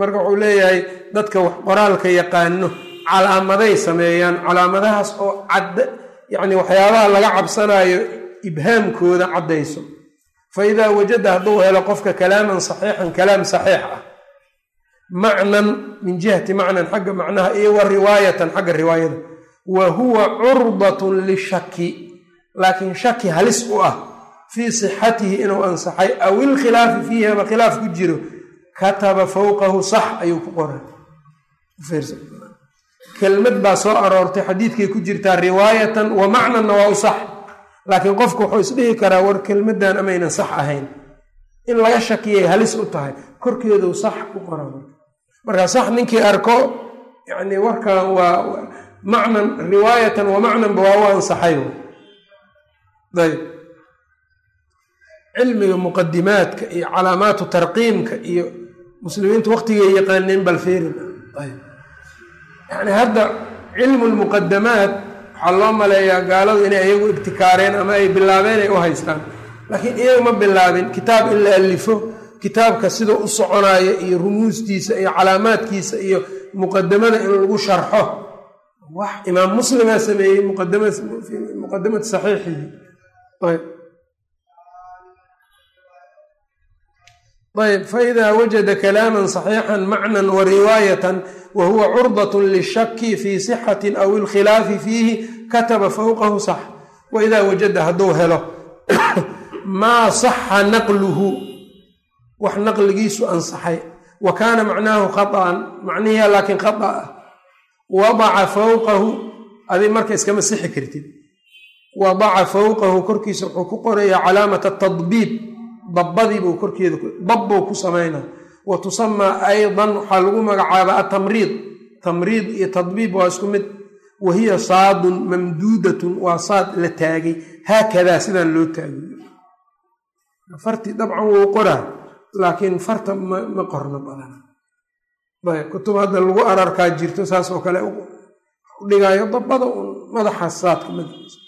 Marka wuxuu leeyahay dadka wax qoraalka yaqaano calaamaday sameeyaan calaamadahaas oo cadd yacni waxyaabaha laga cabsanayo ibhaamkooda caddayso. Fa idaa wajada hadduu helo qofka kalaaman saxiixan kalaam saxiix ah macnan min jihati macnan xagga macnaha iyo wa riwaayatan xagga riwaayada wa huwa curdatun lishaki laakiin shaki halis u ah fii sixatihi inuu ansaxay aw ilkhilaafi fiihi ama khilaaf ku jiro kataba fowqahu sax ayuu ku qoray. Kelmad baa soo aroortay xadiidkay ku jirtaa riwaayatan wa macnanna waa u sax. Laakiin qofku wuxuu isdhihi karaa war kelmaddan amaynan sax ahayn. In laga shakiyay halis u tahay korkeedu sax ku qora marka sax ninkii arko yani warkan waa macnan riwaayatan wa macnanba waa u ansaxay. Ayb cilmiga muqadimaadka iyo calaamaatu tarqiimka iyo muslimiintu waqtigay yaqaaneen balferin yani hadda cilmu lmuqadamaat waxaa loo maleeyaa gaaladu inay ayagu ibtikaareen ama ay bilaabeen ay u haystaan. Laakiin iyaga ma bilaabin kitaab in la alifo kitaabka sida u soconaayo iyo rumuustiisa iyo calaamaadkiisa iyo muqadamada in lagu sharxo wax imaam muslimaa sameeyey muqadamati saxiixihi ayb. Faida wajada kalaama saxiixan macnan wa riwaayatan wa huwa curdat lishaki fi sixati aw ilkhilaafi fiihi kataba fowqahu sax. Waidaa wajada hadduu helo maa saxa naqluhu wax naqligiisu ansaxay. Wa kaana macnaahu khaaan macnihiia laakiin khaa ah wadaca fawqahu aday marka iskama sixi kartid. Wadaca fawqahu korkiisa wuxuu ku qorayaa calaamata tadbiib. Dabbadii buu korkeeda dabbou ku samaynaa wa tusamaa aydan waxaa lagu magacaabaa atamriid tamriid iyo tadbiib waa isku mid. Wa hiya saadun mamduudatun waa saad la taagay. Haakadaa sidaan loo taagay farti dabcan wou qoraa laakiin farta ma qorno badan kutub hadda lagu ararkaa jirto saas oo kale u dhigaayo dabbada un madaxaas saadka madaxiisa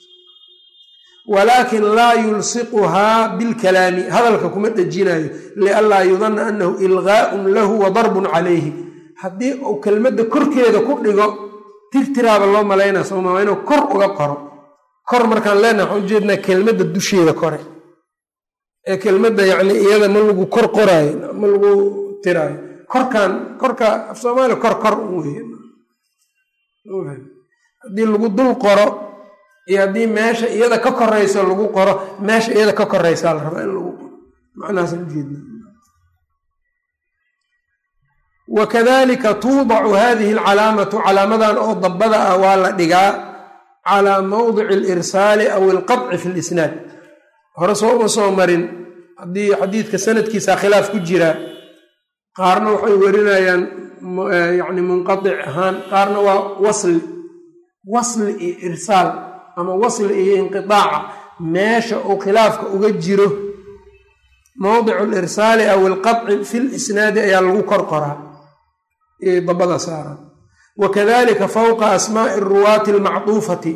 walaakin laa yulsiquhaa bilkalaami hadalka kuma dhejinayo lianlaa yudana anahu ilgaa'un lahu wa darbun calayhi. Haddii uu kelmadda korkeeda ku dhigo tirtiraaba loo malaynaa sooma waa inuu kor uga qoro. Kor markaan leenaha waxaan ujeednaa kelmadda dusheeda kore. Ee kelmadda yacni iyada ma lagu kor qoraayo ma lagu tiraayo korkaan korka af soomaaliya kor kor haddii lagu dul qoro iyo haddii meesha iyada ka korayso lagu qoro meesha iyada ka koraysaa la rabaa in lagu qoro. Macnahaasaan ujeedna wakadalika tuudacu hadihi alcalaamatu calaamadan oo dabbada ah waa la dhigaa calaa mawdici alirsaali aw alqadci fi lisnaad hore soo uma soo marin. Haddii xadiidka sanadkiisa khilaaf ku jira qaarna waxay werinayaan yani munqadic ahaan. Qaarna waa wasli wasli iyo irsaal ama wasli iyo inqiaaca meesha uu khilaafka uga jiro mawdicu lirsaali aw ilqadci fi lisnaadi ayaa lagu kor qoraa dabada saara wakadalika fowqa asmaai ruwaati almacduufati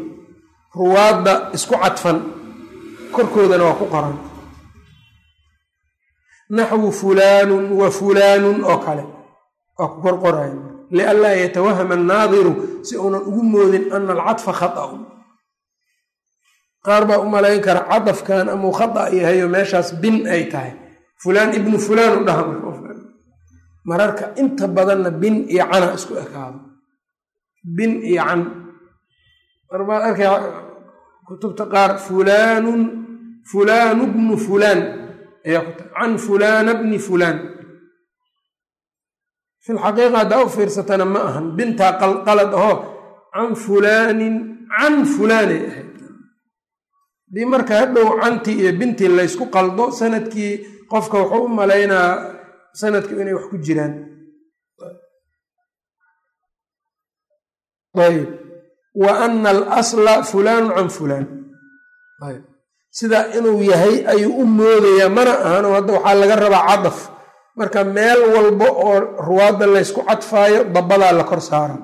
ruwaadda isku cadfan korkoodana waa ku qoran naxwu fulaanun wa fulaanun oo kale waa ku kor qorayan lianlaa yatawahama annaadiru si uunan ugu moodin ana alcadfa khaطأun qaar baa u malayn kara cadafkan amuu khata yahayo meeshaas bin ay tahay. Fulaan ibnu fulaan u dhaha mararka inta badanna bin iyo cana isku ekaado. Bin iyo can. Marbaad arkay kutubta qaar fulaanun fulaanu bnu fulaan ayaa ku tahay can fulaana bni fulaan. Fi lxaqiiqa haddaa u fiirsatana ma ahan. Bintaa qalad ahoo can fulaanin can fulaanay ahayd. Haddii marka hadhow cantii iyo bintii laysku qaldo sannadkii qofka wuxuu u malaynaa sanadku inay wax ku jiraan. Ayb wa ana alasla fulaanu can fulaan sidaa inuu yahay ayuu u moodayaa mana ahano hadda waxaa laga rabaa cadaf. Marka meel walba oo ruwaadda laysku cadfaayo dabadaa la kor saara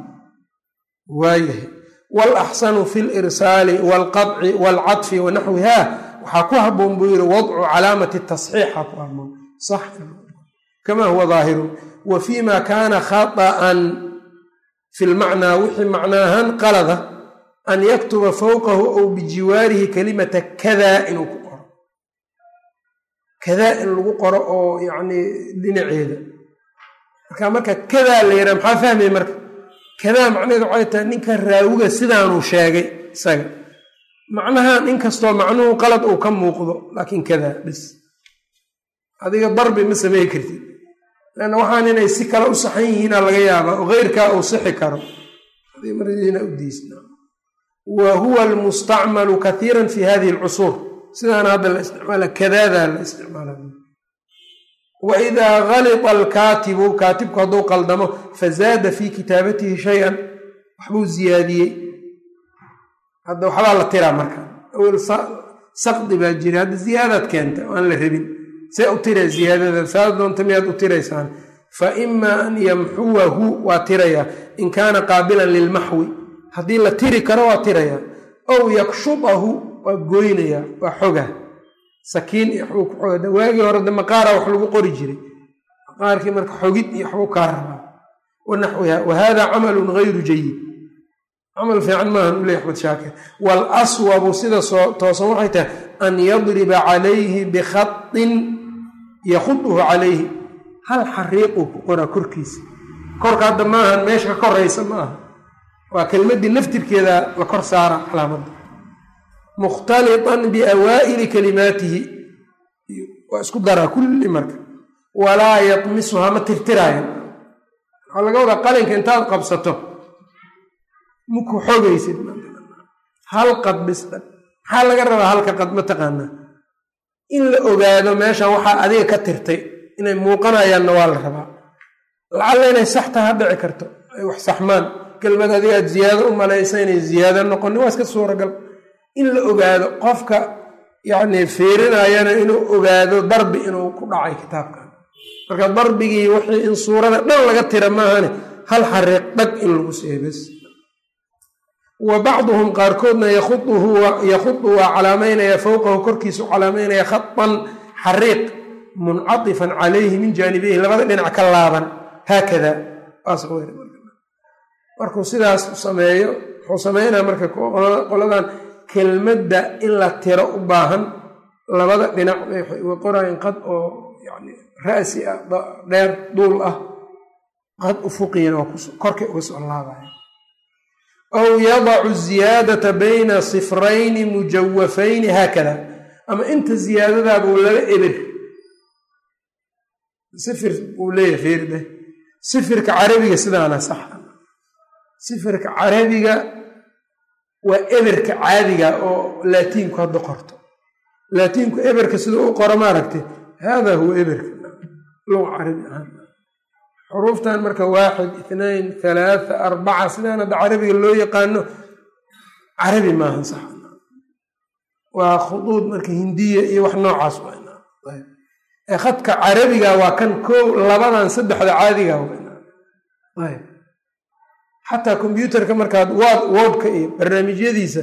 waayahay. Walaxsanu fi lirsaali walqadci walcadfi wa naxwiha waxaa ku haboon buu yidhi wadcu calaamati tasxiixa ku haboon sax kama huwa daahirun wa fima kaana khaطa'an fi lmacnaa wixii macnaahaan qalada an yaktuba fowqahu ow bijiwaarihi kalimata kadaa inuu ku qoro kadaa in lagu qoro oo yacni dhinaceeda marka marka kadaa la yidhaha maxaa fahmaya marka kadaa macnaheedu waxay tahay ninka raawiga sidaanuu sheegay isaga macnahan inkastoo macnuhu qalad uu ka muuqdo laakiin kadaa bis adiga darbi ma samey kartid lanna waxaan inay si kale u saxan yihiina laga yaabaa oo keyrkaa uu sixi karo mardiina u diisna wa huwa almustacmalu kaiira fi hadihi alcusuur. Sidaana hadda la isticmaala kadaadaa la isticmaala wa idaa galita alkaatibu kaatibku hadduu qaldamo fazaada fii kitaabatihi shay-an waxbuu ziyaadiyey. Hadda waxbaa la tiraa marka. Awel saqdi baa jira. Hadda ziyaadaad keenta aan la rabin. See u tira ziyaadada saa doonta miyaad u tiraysaan. Fa an yamxuwahu waa tirayaa. In kaana qaabilan lilmaxwi haddii la tiri karo waa tirayaa ow yakshudahu waa goynayaa waa xoga. Sakiin iyo waxbuu ku xoga. Waagii hore maqaara wax lagu qori jiray. Maqaarkii marka xogid iyo waxbuu kaa rabaa wa naxwiha wa hada camalun gayru jayid camal fiican maahan u ley axmed shaakir. Wal aswabu sida toosan waxay tahay an yadriba calayhi bikhatin yakhuduhu calayhi. Hal xariiquu ku qoraa korkiisa. Korka hadda maahan meesha ka koraysa ma aha waa kelmaddii naftirkeeda la kor saara calaamadda mukhtalitan biawaa'ili kalimaatihi. Waa isku daraa kulli marka. Walaa yadmisuhaa ma tirtiraayo. Waxaa laga wadaa qalinka intaad qabsato. Maku xogaysid hal qad bisdhan maxaa laga rabaa halka qad ma taqaanaa? In la ogaado meeshan waxaa adiga ka tirtay inay muuqanayaanna waa la rabaa. Lacalla inay saxtaa ha dhici karto. Ay wax saxmaan kelmad adiga aad ziyaado u malaysa inay ziyaado noqonin waa iska suuragal. In la ogaado qofka yacni fiirinayana inuu ogaado darbi inuu ku dhacay kitaabkan. Marka darbigii wixii in suurada dhan laga tira maahane hal xariiq dhag in lagu seebes wa bacduhum qaarkoodna yakhudu waa calaamaynaya fowqahu korkiisu calaamaynaya khatan xariiq muncatifan calayhi min jaanibayhi labada dhinac ka laaban. Haakada markuu sidaas sameeyo wuxuu sameynaa marka qoladan kelmadda in la tiro u baahan labada dhinac way qoraayan qad oo yani ra'si ah dheer duul ah. Qad ufuqiyan oo korkay uga soo laabaya. Aw yadacu ziyaadata bayna sifrayni mujawafayni haakada. Ama inta ziyaadadaabuu laba eber sifir uu leeyahay fiirde sifirka carabiga sidaana sax sifirka carabiga waa eberka caadiga oo laatiinku hadda qorto. Laatiinku eberka sida u qoro maaragtay hada huwa eberka luga carabi ahaan. Xuruuftan marka waaxid itnain halaatha arbaca sidaan hadda carabiga loo yaqaano carabi maahan sax. Waa khuduud marka hindiya iyo wax noocaas khadka carabiga waa kan koow labadan saddexda caadiga xataa kombyuutarka markaad wad wordka iyo barnaamijyadiisa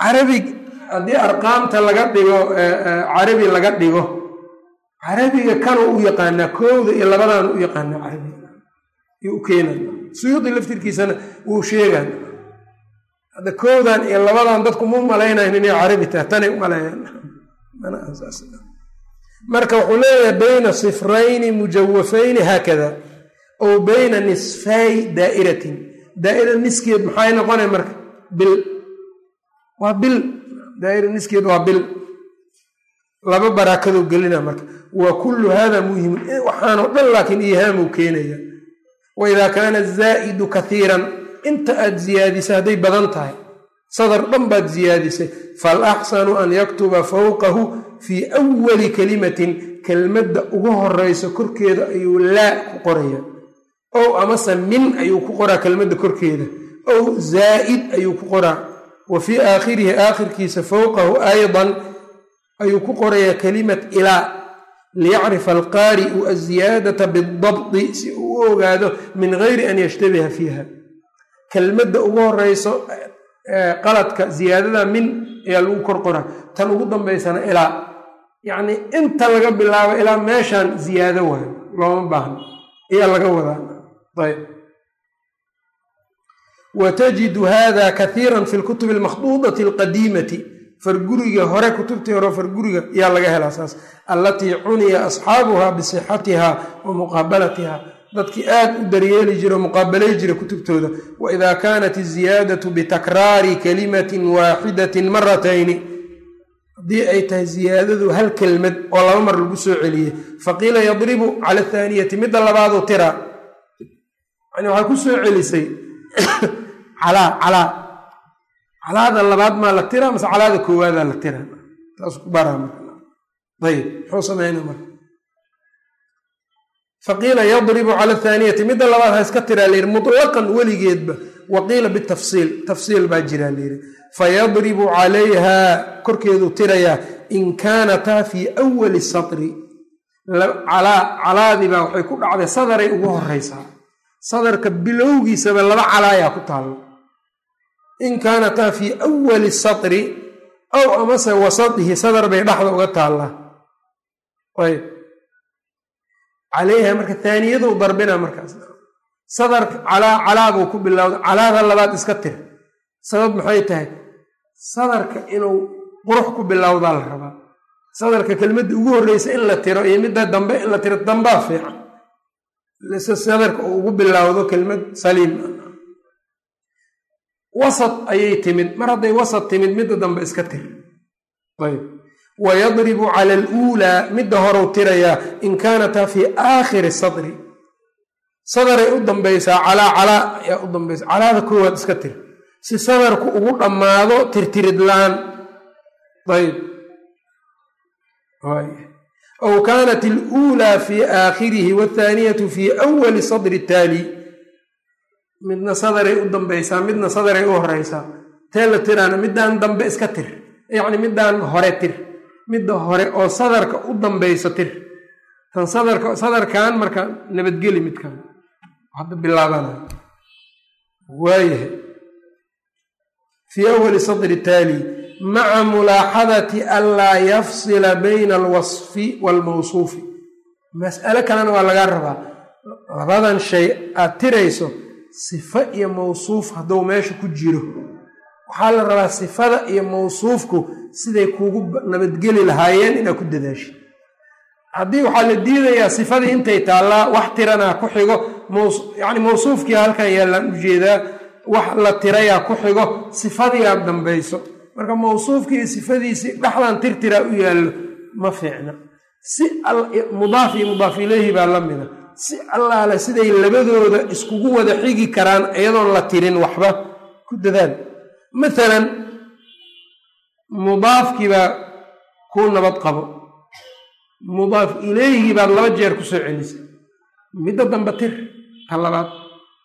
carabig haddii arqaamta laga dhigo carabi laga dhigo carabiga kanuu u yaqaanaa koowda iyo labadan u yaqaanaa carabiga iyo u keenay. Suyuudi laftirkiisana wuu sheegaan hadda koowdan iyo labadan dadku mu malaynayn inay carabi tahay tanay u maleeyaan marka wuxuu leeyahay bayna sifrayni mujawafayni haakada ow bayna nisfay daa'iratin. Daa'ira niskeed maxay noqonay marka? Bil. Waa bil. Daa'ira niskeed waa bil. Laba baraakadoo gelina marka. Wa kullu hada muhimun waxaanoo dhan laakiin iihaamuu keenaya. Wa idaa kaana zaa'idu kaiiran inta aad ziyaadisay hadday badan tahay. Sadar dhan baad ziyaadisay. Fal axsanu an yaktuba fawqahu fii awali kalimatin. Kelmadda ugu horeyso korkeeda ayuu laa ku qoraya ow amase min ayuu ku qoraa kelmadda korkeeda. Ow zaa'id ayuu ku qoraa. Wa fii aakhirihi aakhirkiisa fowqahu aydan ayuu ku qorayaa kalimat ilaa. Liyacrifa alqaari'u aziyaadata bidabdi si uu u ogaado min gayri an yashtabiha fiiha. Kelmadda ugu horeyso qaladka ziyaadada min ayaa lagu kor qoraa. Tan ugu dambaysana ilaa. Yacnii inta laga bilaabo ilaa meeshaan ziyaado waayo looma baahno ayaa laga wadaa ayb wa tajidu hada kaiira fi lkutubi almakhduudati alqadiimati farguriga hore kutubtii hore farguriga ayaa laga helaa saas allatii cuniya asxaabuha bisixatiha wa muqaabalatiha dadkii aad u daryeeli jira o muqaabalay jira kutubtooda waida kaanat iziyaadatu bitakraari kalimatin waaxidatin maratayni haddii ay tahay ziyaadadu hal kelmad oo laba mar lagu soo celiyey faqiila yadribu cala athaaniyati midda labaadu tira yani waxaa ku soo celisay calaa calaa calaada labaad maa la tira mase calaada koowaadaa la tira saas ku baraa ayb muxuu samayna marka. Faqiila yadribu cala athaaniyati midda labaad ha iska tiraa layidhi mutlaqan weligeedba. Wa qiila bitafsiil tafsiil baa jiraa layidhi fayadribu calayha korkeeduu tirayaa in kaanataa fii awali satri calaa calaadibaa waxay ku dhacday sadaray ugu horeysaa sadarka bilowgiisaba laba calaayaa ku taalla in kaanataa fii awali satri aw amase wasatihi sadar bay dhexda uga taallaa ayb. Calayha marka taaniyaduu darbina markaas. Sadarka calaa calaabuu ku bilowda calaada labaad iska tir sabab maxay tahay? Sadarka inuu qurux ku bilowdaa la rabaa. Sadarka kelmadda ugu horreysa in la tiro iyo midda dambe in la tiro dambaa fiican sadarka uu ugu bilowdo kelmad saliim wasad ayay timid. Mar hadday wasad timid midda dambe iska tir ayb. Wa yadribu cala aluulaa midda horeu tirayaa in kaanataa fii aakhiri sadri. Sadaray u dambaysaa calaa calaa ayaa u dambaysa calaada koowaad iska tir si sadarku ugu dhammaado tirtirid la'aan ayb aw kaanat aluulaa fii aakhirihi waathaaniyatu fii awali sadri taali midna sadaray u dambaysaa midna sadaray u horeysaa tee la tiraana middaan dambe iska tir yacni middaan hore tir midda hore oo sadarka u dambayso tir tan sadarka sadarkan marka nabadgeli midkan hadda bilaabana waayahay fii awali sadri taali maca mulaaxadati anlaa yafsila bayna alwasfi waalmawsuufi mas'alo kalena waa lagaa rabaa labadan shay aad tirayso sifo iyo mawsuuf hadduu meesha ku jiro waxaa la rabaa sifada iyo mawsuufku siday kuugu nabadgeli lahaayeen inaad ku dadaashid haddii waxaa la diidayaa sifadii intay taallaa wax tiranaa ku xigo yacni mawsuufkii halkan yaallaan u jeedaa wax la tirayaa ku xigo sifadii aad dambayso marka mawsuufkii iyo sifadiisii dhexdan tirtiraa u yaallo ma fiicna. Si mudaaf iyo mudaaf ileyhi baa la mida. Si allaale siday labadooda iskugu wada xigi karaan iyadoon la tirin waxba ku dadaal. Maalan mudaafkiibaa kuu nabad qabo. Mudaaf ileyhii baad laba jeer ku soo celisay. Midda dambe tir ta labaad.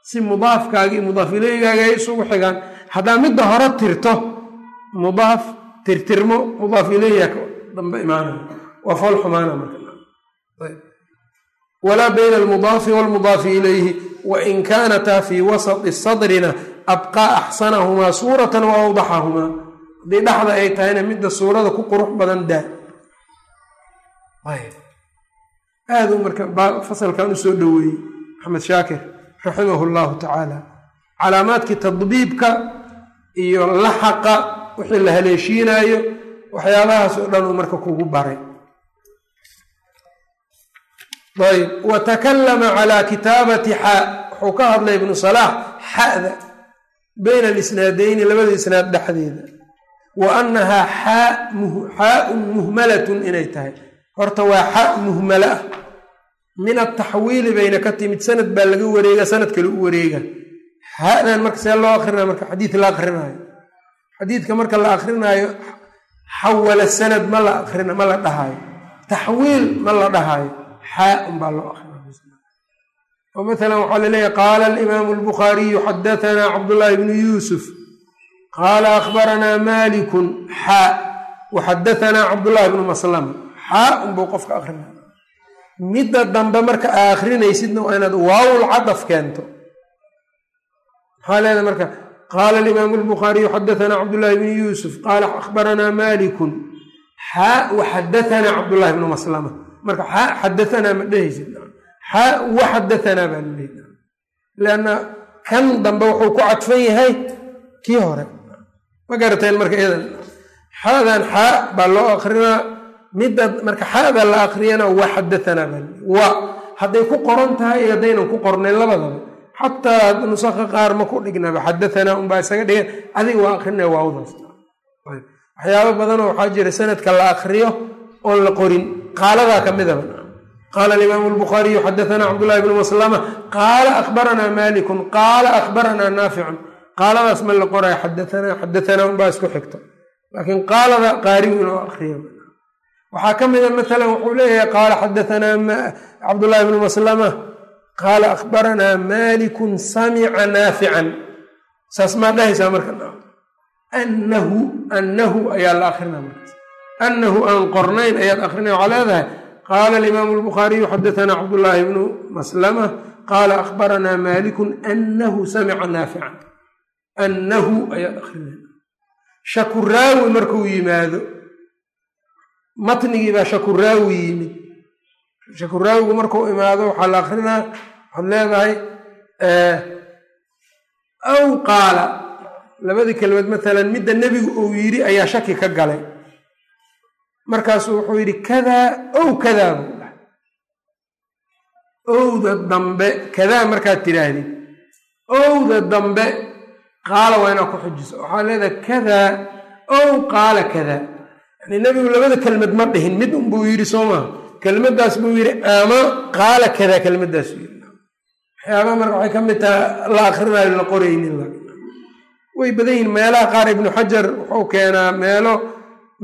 Si mudaafkaaga iyo mudaaf ileyhigaaga ay isugu xigaan haddaa midda hore tirto mudaaf tirtirmo mudaaf ileyhiga dambe imaanaya waa fool xumaana marka. Walaa bayna almudaafi waalmudaafi ilayhi wain kaanataa fii wasati sadrina abqaa axsanahumaa suuratan wa awdaxahumaa haddii dhexda ay tahayna midda suurada ku qurux badan daa. Aaduu marka fasalkan u soo dhoweeyey maxamed shaakir raximahu llahu tacaala calaamaadkii tadbiibka iyo laxaqa wixii la haleeshiinaayo waxyaabahaas oo dhan uu marka kugu baray. Ayb wa takallama calaa kitaabati xaa wuxuu ka hadlay ibnu salaax xa'da bayna alisnaadayni labada isnaad dhexdeeda. Wa annahaa xaaun muhmalatun inay tahay. Horta waa xa muhmala ah. Min ataxwiili bayna ka timid sanad baa laga wareega sanad kale u wareega xadan marka see loo akrinaayo marka xadiid la akrinaayo xadiidka marka la akrinaayo xawala sanad ma la akrina ma la dhahaayo taxwiil ma la dhahaayo xaa unbaa loo akrina oo maalan waxaa laleeyahy qaala alimaamu albukhaariyu xadatanaa cabdullaahi bnu yuusuf qaala akhbaranaa malikun. Xaa. Waxadatanaa cabdullaahi bnu maslama xaa unbuu qofka akrina midda dambe marka aa akrinaysidna waa inaad waawul cadaf keento. Maxaa leedahay marka qaala alimaamu albukhaariyu xadatanaa cabdullaahi bnu yuusuf qaala akhbaranaa malikun xaa waxadatanaa cabdullaahi bnu maslama marka xaa xadatanaa ma dhehaysid xaa waxadatanaa baa laleeya leanna kan dambe wuxuu ku cadfan yahay kii hore ma garateen marka iyadan xaadan xaa baa loo akrinaa midda marka xaada la akriyana wa xadatanaa baa wa hadday ku qoran tahay iyo haddaynan ku qornayn labadaba xataa nusaka qaar ma ku dhignaba xadatanaa unbaa isaga dhigan adiga waa akrinaya waawdaas waxyaabo badanoo waxaa jira sanadka la akriyo oon la qorin qaaladaa ka midaba qaala alimaamu albukhaariyu xadatanaa cabdullahi bnu maslama qaala akhbaranaa malikun qaala akhbaranaa naaficun qaaladaas ma la qoraya xadatanaa xadatanaa unbaa isku xigto laakiin qaalada qaarigu inuu akriyo waxaa ka mida maalan wuxuu leeyahay qaala xadatanaa cabdullaahi bnu maslama qaala akhbaranaa malikun samica naafican saas maa dhahaysaa marka annahu annahu ayaa la akrinaa markaas annahu aan qornayn ayaad akrinaya waxaa leedahay qaala alimaamu albukhaariyu xadatanaa cabdullaahi bnu maslama qaala akhbaranaa malikun annahu samica naafican annahu ayaad akrinaya shakuraawi markuu yimaado matnigii baa shakuraawi yimid shakuraawigu markuu imaado waxaa la akrinaa waxaad leedahay aw qaala labadii kelmad maalan midda nebigu uu yidhi ayaa shaki ka galay. Markaasuu wuxuu yidhi kadaa ow kadaa buu dhahay owda dambe kadaa markaad tidhaahdid owda dambe qaala waa inaad ku xujiso waxaa leedahay kadaa ow qaala kadaa. Yani nebigu labada kelmad ma dhihin mid unbuu yidhi soo maha kelmaddaas buu yidhi ama qaala kadaa kelmaddaasuu yidhi. Waxyaabaha marka waxay ka mid taha la akrinaayo la qoraynin way badan yihiin meelaha qaar ibnu xajar wuxuu keenaa meelo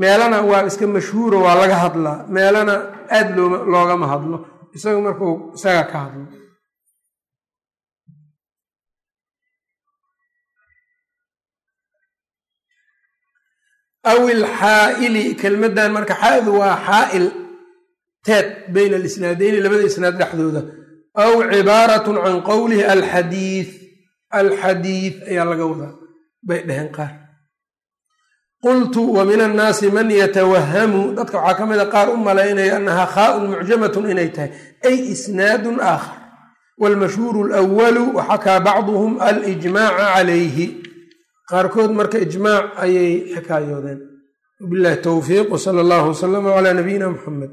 meelana waa iska mashhuuro waa laga hadlaa. Meelana aad loogama hadlo. Isaga markuu isaga ka hadlo. Aw ilxaa'ili kelmaddan marka xaadu waa xaa'il teed bayna alisnaadeyni labada isnaad dhexdooda. Aw cibaaratun can qowlihi alxadiid alxadiid ayaa laga wadaa. Bay dheheen qaar. Qultu wa min annaasi man yatawahamu dadka waxaa ka mida qaar u malaynaya annahaa khaaun mucjamatun inay tahay. Ay isnaadun aakhar. Waalmashhuuru alawalu waxakaa bacduhum alijmaaca calayhi. Qaarkood marka ijmaac ayay xikaayoodeen wabillahi towfiiq wsala allahu wasalama calaa nabiyina muxamed